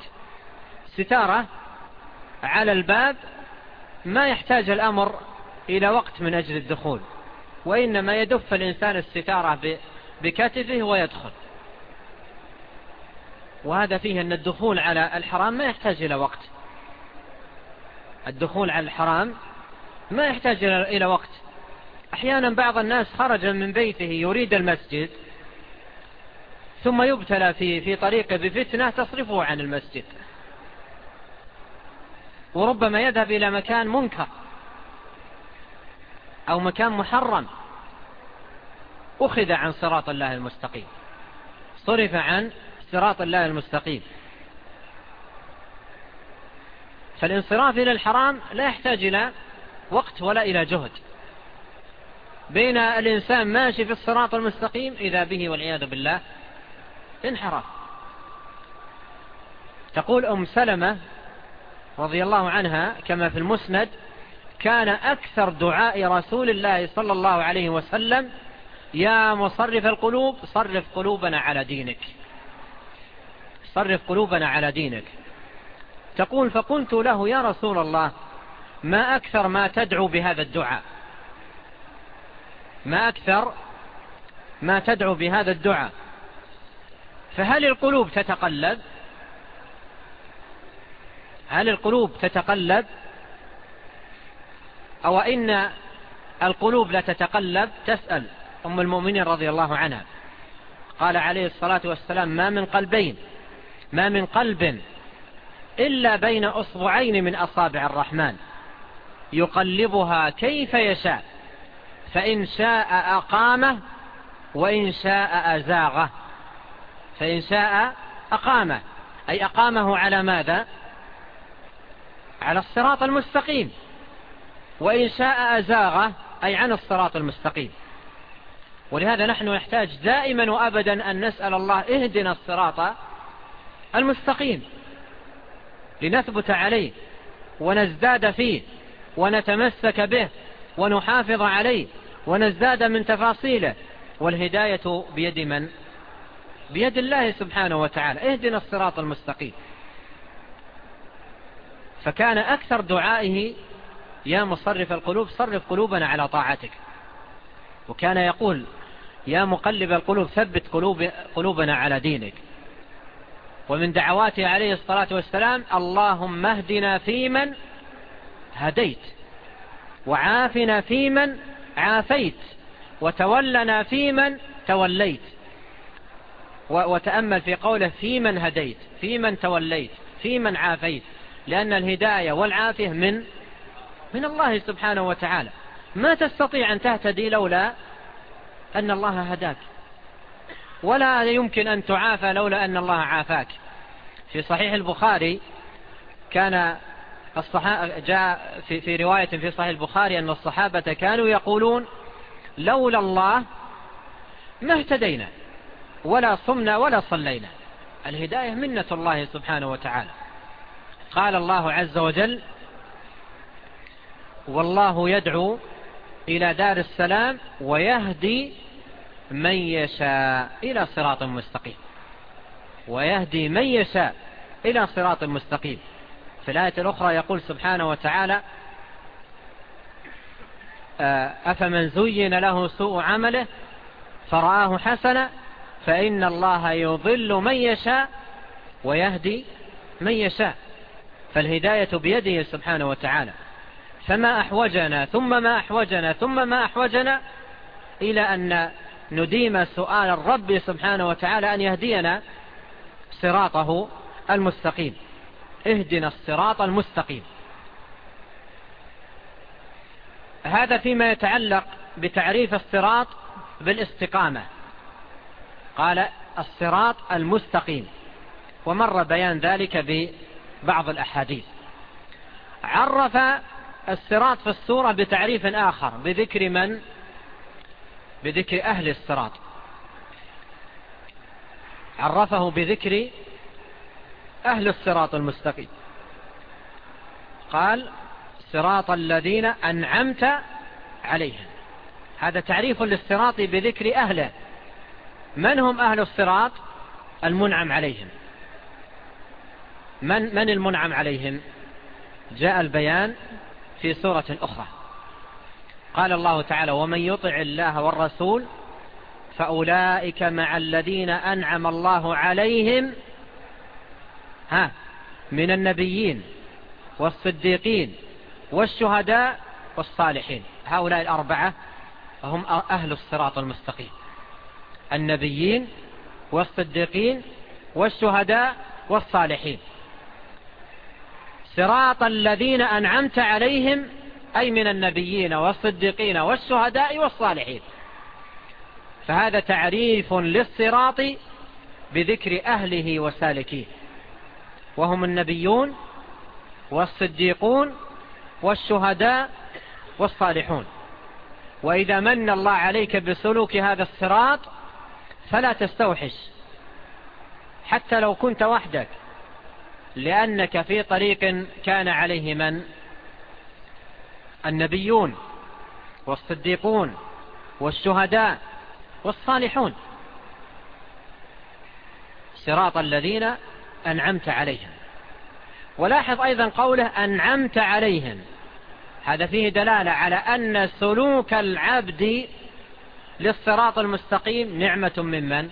ستارة على الباب ما يحتاج الأمر إلى وقت من أجل الدخول. وإنما يدف الإنسان الستارة بكتفه ويدخل. وهذا فيه أن الدخول على الحرام ما يحتاج إلى وقت. الدخول على الحرام ما يحتاج إلى وقت. أحيانا بعض الناس خرج من بيته يريد المسجد ثم يبتلى في, في طريقه بفتنة تصرفه عن المسجد. وربما يذهب إلى مكان منكر أو مكان محرم. أخذ عن صراط الله المستقيم. صرف عن صراط الله المستقيم. فالانصراف إلى الحرام لا يحتاج إلى وقت ولا إلى جهد. بين الإنسان ماشي في الصراط المستقيم إذا به والعياذ بالله انحرف تقول أم سلمة رضي الله عنها كما في المسند كان أكثر دعاء رسول الله صلى الله عليه وسلم يا مصرف القلوب صرف قلوبنا على دينك. صرف قلوبنا على دينك. تقول فقلت له يا رسول الله ما أكثر ما تدعو بهذا الدعاء؟ ما أكثر ما تدعو بهذا الدعاء. فهل القلوب تتقلب؟ هل القلوب تتقلب؟ أو إن القلوب لا تتقلب؟ تسأل أم المؤمنين رضي الله عنها. قال عليه الصلاة والسلام ما من قلبين ما من قلب إلا بين أصبعين من أصابع الرحمن. يقلبها كيف يشاء. فإن شاء أقامه وإن شاء أزاغه. فإن شاء أقامه. أي أقامه على ماذا؟ على الصراط المستقيم. وإن شاء أزاغه أي عن الصراط المستقيم. ولهذا نحن نحتاج دائما وأبدا أن نسأل الله اهدنا الصراط المستقيم. لنثبت عليه ونزداد فيه ونتمسك به ونحافظ عليه. ونزداد من تفاصيله والهداية بيد من؟ بيد الله سبحانه وتعالى. اهدنا الصراط المستقيم. فكان أكثر دعائه يا مصرف القلوب صرف قلوبنا على طاعتك. وكان يقول يا مقلب القلوب ثبت قلوب قلوبنا على دينك. ومن دعواته عليه الصلاة والسلام اللهم اهدنا فيمن هديت وعافنا فيمن عافيت. وتولنا في من توليت. وتأمل في قوله في من هديت في من توليت في من عافيت. لأن الهداية والعافية من من الله سبحانه وتعالى. ما تستطيع أن تهتدي لولا أن الله هداك. ولا يمكن أن تعافى لولا أن الله عافاك. في صحيح البخاري كان الصحابة جاء في, في رواية في صحيح البخاري أن الصحابة كانوا يقولون لولا الله ما اهتدينا ولا صمنا ولا صلينا. الهداية منة الله سبحانه وتعالى. قال الله عز وجل والله يدعو إلى دار السلام ويهدي من يشاء إلى صراط مستقيم. ويهدي من يشاء إلى صراط مستقيم. في الآية الأخرى يقول سبحانه وتعالى آه، أفمن زين له سوء عمله فرآه حسنا فإن الله يضل من يشاء ويهدي من يشاء. فالهداية بيده سبحانه وتعالى. فما أحوجنا ثم ما أحوجنا ثم ما أحوجنا إلى أن نديم سؤال الرب سبحانه وتعالى أن يهدينا صراطه المستقيم. اهدنا الصراط المستقيم. هذا فيما يتعلق بتعريف الصراط بالاستقامة. قال الصراط المستقيم. ومر بيان ذلك ببعض الأحاديث. عرف الصراط في السورة بتعريف آخر بذكر من؟ بذكر أهل الصراط. عرفه بذكر أهل الصراط المستقيم. قال صراط الذين أنعمت عليهم. هذا تعريف للصراط بذكر أهله. من هم أهل الصراط المنعم عليهم؟ من, من المنعم عليهم؟ جاء البيان في سورة أخرى. قال الله تعالى ومن يطع الله والرسول فأولئك مع الذين أنعم الله عليهم من النبيين والصديقين والشهداء والصالحين. هؤلاء الأربعة هم أهل الصراط المستقيم. النبيين والصديقين والشهداء والصالحين. صراط الذين أنعمت عليهم أي من النبيين والصديقين والشهداء والصالحين. فهذا تعريف للصراط بذكر أهله وسالكيه. وهم النبيون والصديقون والشهداء والصالحون. وإذا من الله عليك بسلوك هذا الصراط فلا تستوحش. حتى لو كنت وحدك. لأنك في طريق كان عليه من؟ النبيون والصديقون والشهداء والصالحون. صراط الذين أنعمت عليهم. ولاحظ أيضا قوله أنعمت عليهم. هذا فيه دلالة على أن سلوك العبد للصراط المستقيم نعمة من من؟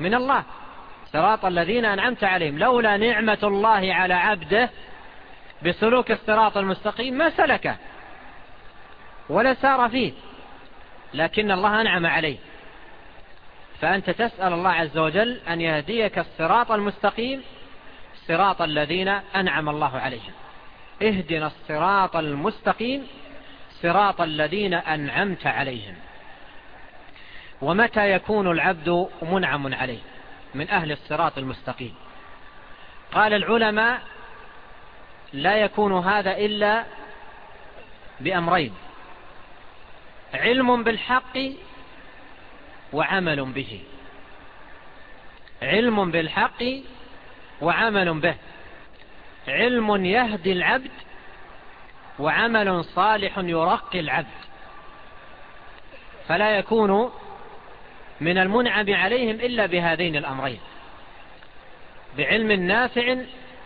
من الله. صراط الذين أنعمت عليهم. لولا نعمة الله على عبده بسلوك الصراط المستقيم ما سلكه ولا سار فيه. لكن الله أنعم عليه. فأنت تسأل الله عز وجل أن يهديك الصراط المستقيم صراط الذين أنعم الله عليهم. اهدنا الصراط المستقيم صراط الذين أنعمت عليهم. ومتى يكون العبد منعم عليه؟ من أهل الصراط المستقيم. قال العلماء لا يكون هذا إلا بأمرين. علم بالحق وعمل به. علم بالحق وعمل به. علم يهدي العبد وعمل صالح يرقي العبد. فلا يكون من المنعم عليهم إلا بهذين الأمرين. بعلم نافع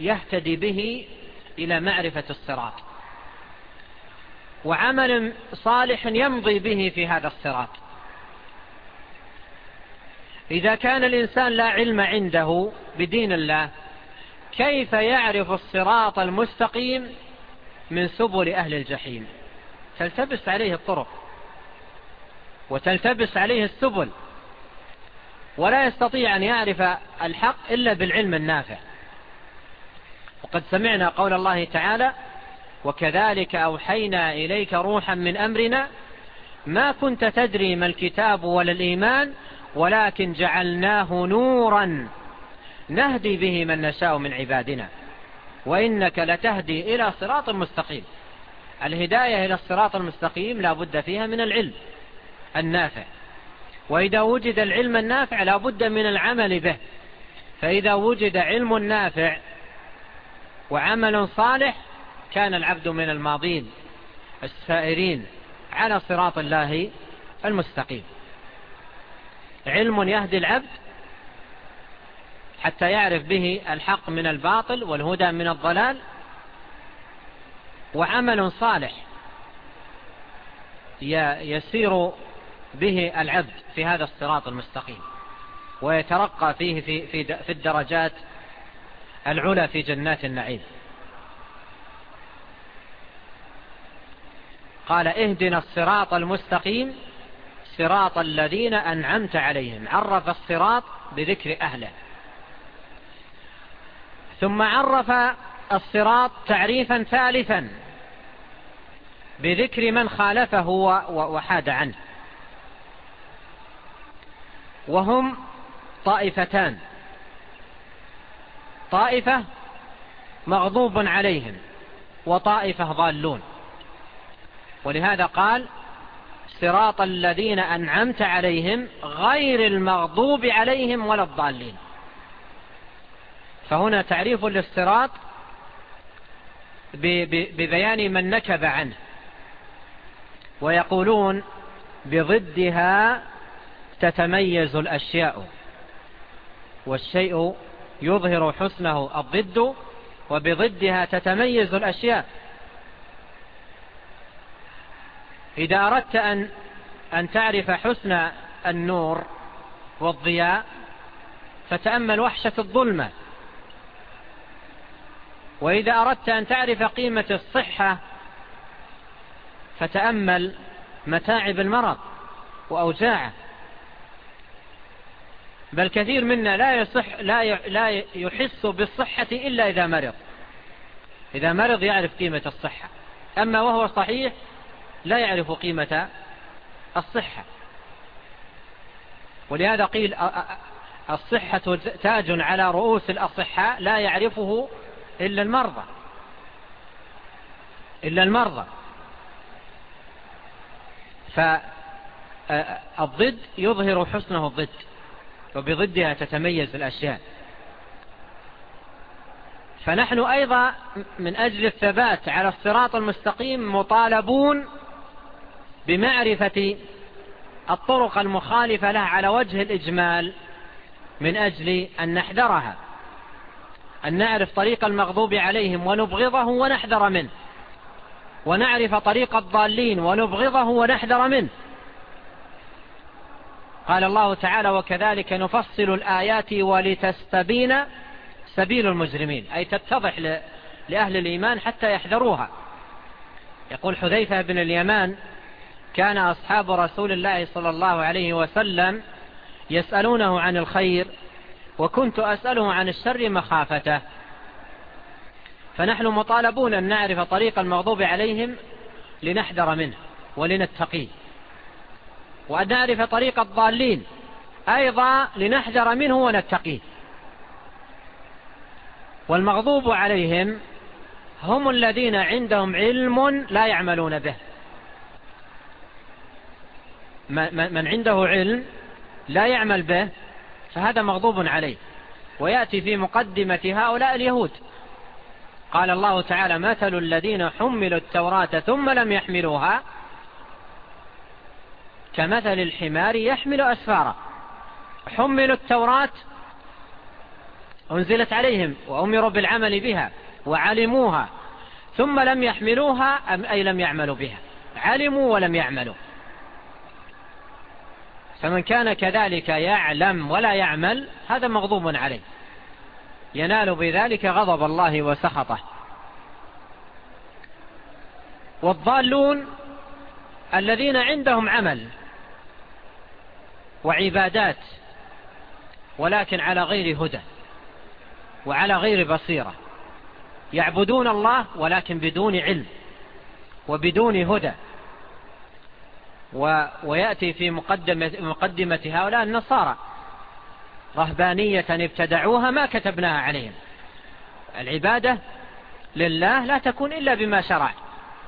يهتدي به إلى معرفة الصراط. وعمل صالح يمضي به في هذا الصراط. إذا كان الإنسان لا علم عنده بدين الله كيف يعرف الصراط المستقيم من سبل أهل الجحيم؟ تلتبس عليه الطرق وتلتبس عليه السبل ولا يستطيع أن يعرف الحق إلا بالعلم النافع. وقد سمعنا قول الله تعالى وكذلك أوحينا إليك روحا من أمرنا ما كنت تدري ما الكتاب ولا الإيمان ولكن جعلناه نورا. نهدي به من نشاء من عبادنا. وإنك لتهدي إلى صراط مستقيم. الهداية إلى الصراط المستقيم لا بد فيها من العلم النافع. وإذا وجد العلم النافع لا بد من العمل به. فإذا وجد علم نافع وعمل صالح كان العبد من الماضين السائرين على صراط الله المستقيم. علم يهدي العبد حتى يعرف به الحق من الباطل والهدى من الضلال وعمل صالح يسير به العبد في هذا الصراط المستقيم ويترقى فيه في, في, في الدرجات العلا في جنات النعيم. قال اهدنا الصراط المستقيم صراط الذين أنعمت عليهم. عرف الصراط بذكر أهله. ثم عرف الصراط تعريفا ثالثا بذكر من خالفه وحاد عنه. وهم طائفتان. طائفة مغضوب عليهم وطائفة ضالون. ولهذا قال صراط الذين أنعمت عليهم غير المغضوب عليهم ولا الضالين. فهنا تعريف للصراط ببيان من نكب عنه. ويقولون بضدها تتميز الأشياء والشيء يظهر حسنه الضد وبضدها تتميز الأشياء. إذا أردت أن, أن تعرف حسن النور والضياء فتأمل وحشة الظلمة. وإذا أردت أن تعرف قيمة الصحة فتأمل متاعب المرض وأوجاعه. بل كثير منا لا يصح لا لا يحس بالصحة إلا إذا مرض. إذا مرض يعرف قيمة الصحة. أما وهو صحيح لا يعرف قيمة الصحة. ولهذا قيل الصحة تاج على رؤوس الأصحاء لا يعرفه إلا المرضى. إلا المرضى. فالضد يظهر حسنه الضد وبضدها تتميز الأشياء. فنحن أيضا من أجل الثبات على الصراط المستقيم مطالبون بمعرفة الطرق المخالفة لها على وجه الإجمال من أجل أن نحذرها أن نعرف طريق المغضوب عليهم ونبغضه ونحذر منه ونعرف طريق الضالين ونبغضه ونحذر منه. قال الله تعالى وكذلك نفصل الآيات ولتستبين سبيل المجرمين. أي تتضح لأهل الإيمان حتى يحذروها. يقول حذيفة بن اليمان كان أصحاب رسول الله صلى الله عليه وسلم يسألونه عن الخير وكنت أسأله عن الشر مخافته. فنحن مطالبون أن نعرف طريق المغضوب عليهم لنحذر منه ولنتقيه. وأن نعرف طريق الضالين أيضا لنحذر منه ونتقيه. والمغضوب عليهم هم الذين عندهم علم لا يعملون به. من عنده علم لا يعمل به فهذا مغضوب عليه. ويأتي في مقدمة هؤلاء اليهود. قال الله تعالى مثل الذين حملوا التوراة ثم لم يحملوها كمثل الحمار يحمل أسفارا. حملوا التوراة أنزلت عليهم وأمروا بالعمل بها وعلموها. ثم لم يحملوها أي لم يعملوا بها. علموا ولم يعملوا. فمن كان كذلك يعلم ولا يعمل هذا مغضوب عليه. ينال بذلك غضب الله وسخطه. والضالون الذين عندهم عمل وعبادات ولكن على غير هدى وعلى غير بصيرة. يعبدون الله ولكن بدون علم وبدون هدى. ويأتي في مقدمة, مقدمة هؤلاء النصارى. رهبانية ابتدعوها ما كتبناها عليهم. العبادة لله لا تكون إلا بما شرع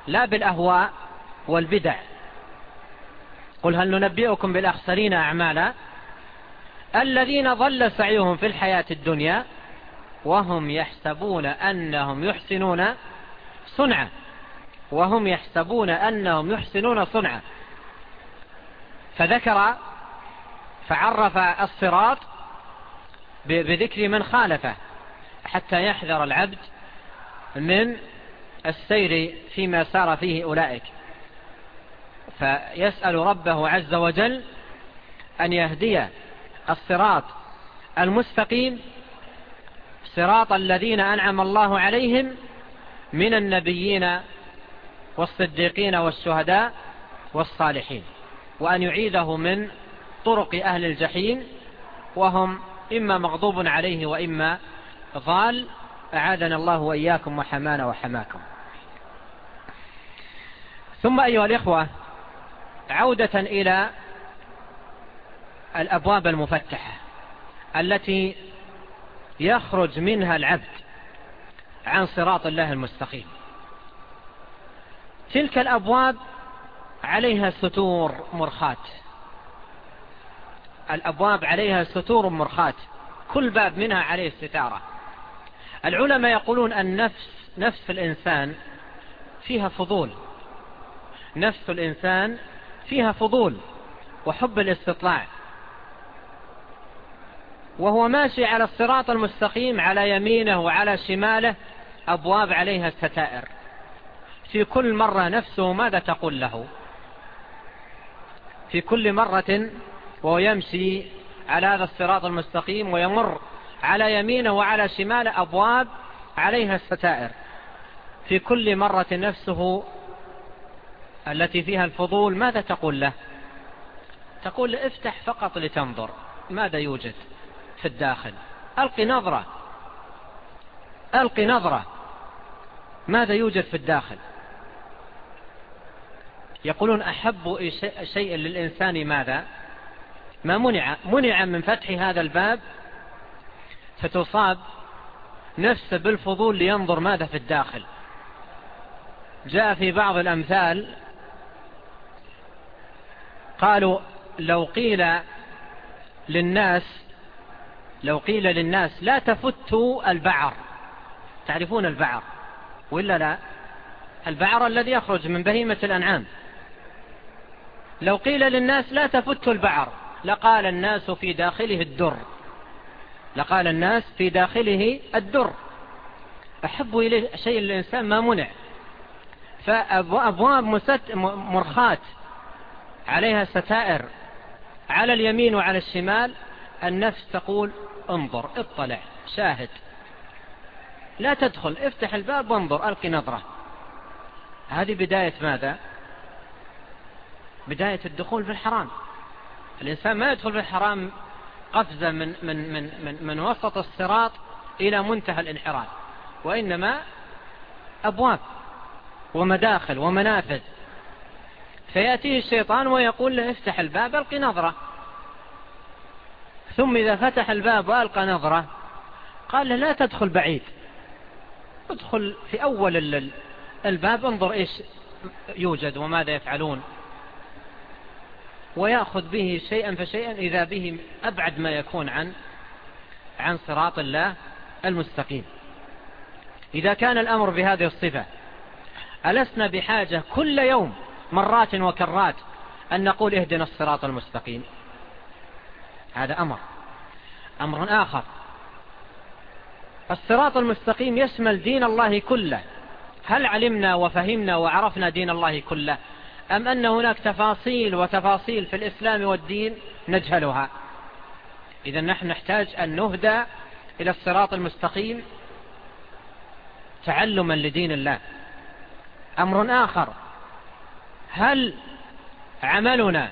لا بالأهواء والبدع. قل هل ننبئكم بالأخسرين أعمالا؟ الذين ظل سعيهم في الحياة الدنيا وهم يحسبون أنهم يحسنون صنعا. وهم يحسبون أنهم يحسنون صنعا. فذكر فعرف الصراط بذكر من خالفه حتى يحذر العبد من السير فيما سار فيه أولئك. فيسأل ربه عز وجل أن يهدي الصراط المستقيم صراط الذين أنعم الله عليهم من النبيين والصديقين والشهداء والصالحين. وأن يعيده من طرق أهل الجحيم وهم إما مغضوب عليه وإما ظال أعاذنا الله وإياكم وحمانا وحماكم. ثم أيها الإخوة عودة إلى الأبواب المفتحة التي يخرج منها العبد عن صراط الله المستقيم. تلك الأبواب عليها ستور مرخاة. الأبواب عليها ستور مرخاة. كل باب منها عليه ستارة. العلماء يقولون النفس نفس الإنسان فيها فضول. نفس الإنسان فيها فضول وحب الاستطلاع. وهو ماشي على الصراط المستقيم على يمينه وعلى شماله أبواب عليها ستائر. في كل مرة نفسه ماذا تقول له؟ في كل مرة وهو يمشي على هذا الصراط المستقيم ويمر على يمينه وعلى شماله أبواب عليها الستائر. في كل مرة نفسه التي فيها الفضول ماذا تقول له؟ تقول افتح فقط لتنظر ماذا يوجد في الداخل. ألقي نظرة. ألقي نظرة. ماذا يوجد في الداخل؟ يقولون أحب شيء للإنسان ماذا؟ ما منع منع من فتح هذا الباب فتصاب نفسه بالفضول لينظر ماذا في الداخل. جاء في بعض الأمثال قالوا لو قيل للناس لو قيل للناس لا تفتوا البعر. تعرفون البعر ولا لا؟ البعر الذي يخرج من بهيمة الأنعام. لو قيل للناس لا تفت البعر لقال الناس في داخله الدر. لقال الناس في داخله الدر. أحب إليه شيء للإنسان ما منع. فأبواب مرخات عليها ستائر. على اليمين وعلى الشمال النفس تقول انظر اطلع شاهد. لا تدخل افتح الباب وانظر ألقي نظرة. هذه بداية ماذا؟ بداية الدخول في الحرام. الإنسان ما يدخل في الحرام قفزة من, من, من, من, من وسط الصراط إلى منتهى الانحراف وإنما أبواب ومداخل ومنافذ. فيأتيه الشيطان ويقول له افتح الباب ألقي نظرة. ثم إذا فتح الباب وألقى نظرة قال له لا تدخل بعيد. ادخل في أول الباب انظر إيش يوجد وماذا يفعلون. ويأخذ به شيئا فشيئا إذا به أبعد ما يكون عن عن صراط الله المستقيم. إذا كان الأمر بهذه الصفة ألسنا بحاجة كل يوم مرات وكرات أن نقول اهدنا الصراط المستقيم. هذا أمر. أمر آخر. الصراط المستقيم يشمل دين الله كله. هل علمنا وفهمنا وعرفنا دين الله كله؟ أم أن هناك تفاصيل وتفاصيل في الإسلام والدين نجهلها؟ إذا نحن نحتاج أن نهدى إلى الصراط المستقيم تعلما لدين الله. أمر آخر هل عملنا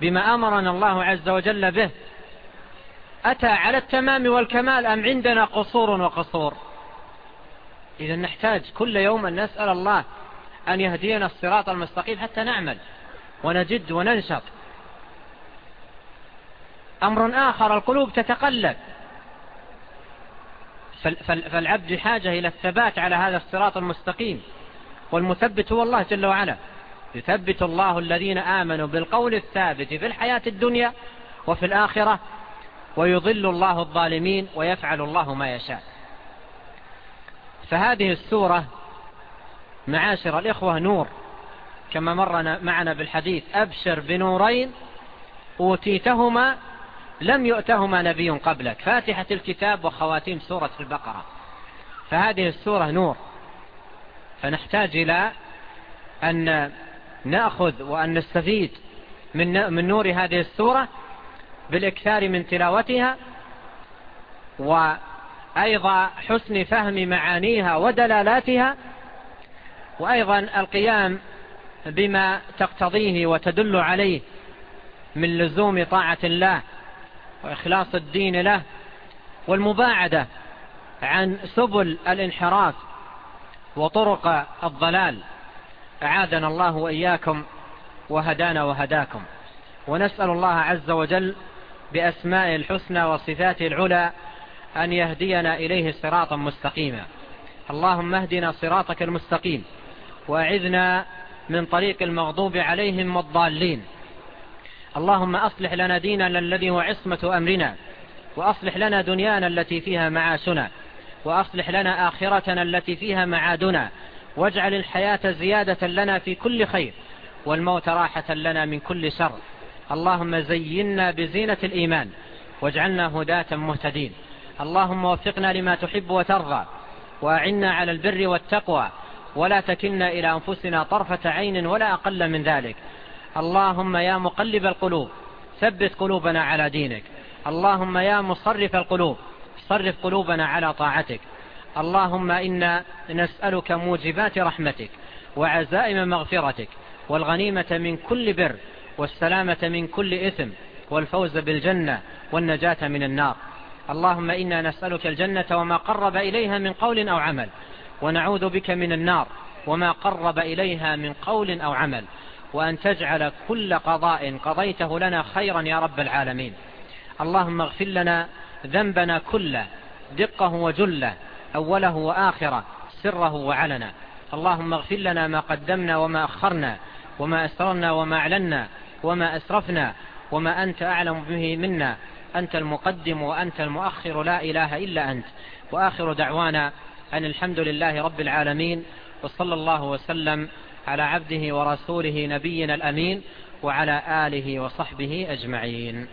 بما أمرنا الله عز وجل به أتى على التمام والكمال أم عندنا قصور وقصور؟ إذا نحتاج كل يوم أن نسأل الله أن يهدينا الصراط المستقيم حتى نعمل ونجد وننشط. أمر آخر القلوب تتقلب. فالعبد حاجة إلى الثبات على هذا الصراط المستقيم. والمثبت هو الله جل وعلا. يثبت الله الذين آمنوا بالقول الثابت في الحياة الدنيا وفي الآخرة ويضل الله الظالمين ويفعل الله ما يشاء. فهذه السورة معاشر الإخوة نور. كما مرنا معنا بالحديث أبشر بنورين أوتيتهما لم يؤتهما نبي قبلك. فاتحة الكتاب وخواتيم سورة البقرة. فهذه السورة نور. فنحتاج إلى أن نأخذ وأن نستفيد من, من نور هذه السورة بالإكثار من تلاوتها وأيضا حسن فهم معانيها ودلالاتها وأيضا القيام بما تقتضيه وتدل عليه من لزوم طاعة الله وإخلاص الدين له والمباعدة عن سبل الانحراف وطرق الضلال. أعاذنا الله وإياكم وهدانا وهداكم. ونسأل الله عز وجل بأسماء الحسنى وصفاته العلى أن يهدينا إليه صراطا مستقيما. اللهم اهدنا صراطك المستقيم. وأعذنا من طريق المغضوب عليهم والضالين. اللهم أصلح لنا ديننا الذي هو عصمة أمرنا وأصلح لنا دنيانا التي فيها معاشنا وأصلح لنا آخرتنا التي فيها معادنا واجعل الحياة زيادة لنا في كل خير والموت راحة لنا من كل شر. اللهم زينا بزينة الإيمان واجعلنا هداة مهتدين. اللهم وفقنا لما تحب وترضى وأعنا على البر والتقوى ولا تكلنا إلى أنفسنا طرفة عين ولا أقل من ذلك. اللهم يا مقلب القلوب ثبت قلوبنا على دينك. اللهم يا مصرف القلوب صرف قلوبنا على طاعتك. اللهم إنا نسألك موجبات رحمتك وعزائم مغفرتك والغنيمة من كل بر والسلامة من كل إثم والفوز بالجنة والنجاة من النار. اللهم إنا نسألك الجنة وما قرب إليها من قول أو عمل. ونعوذ بك من النار وما قرب إليها من قول أو عمل وأن تجعل كل قضاء قضيته لنا خيرا يا رب العالمين. اللهم اغفر لنا ذنبنا كله دقه وجله أوله وآخره سره وعلنا اللهم اغفر لنا ما قدمنا وما أخرنا وما أسررنا وما أعلنا وما أسرفنا وما أنت أعلم به منا. أنت المقدم وأنت المؤخر لا إله إلا أنت. وآخر دعوانا أن الحمد لله رب العالمين وصلى الله وسلم على عبده ورسوله نبينا الأمين وعلى آله وصحبه أجمعين.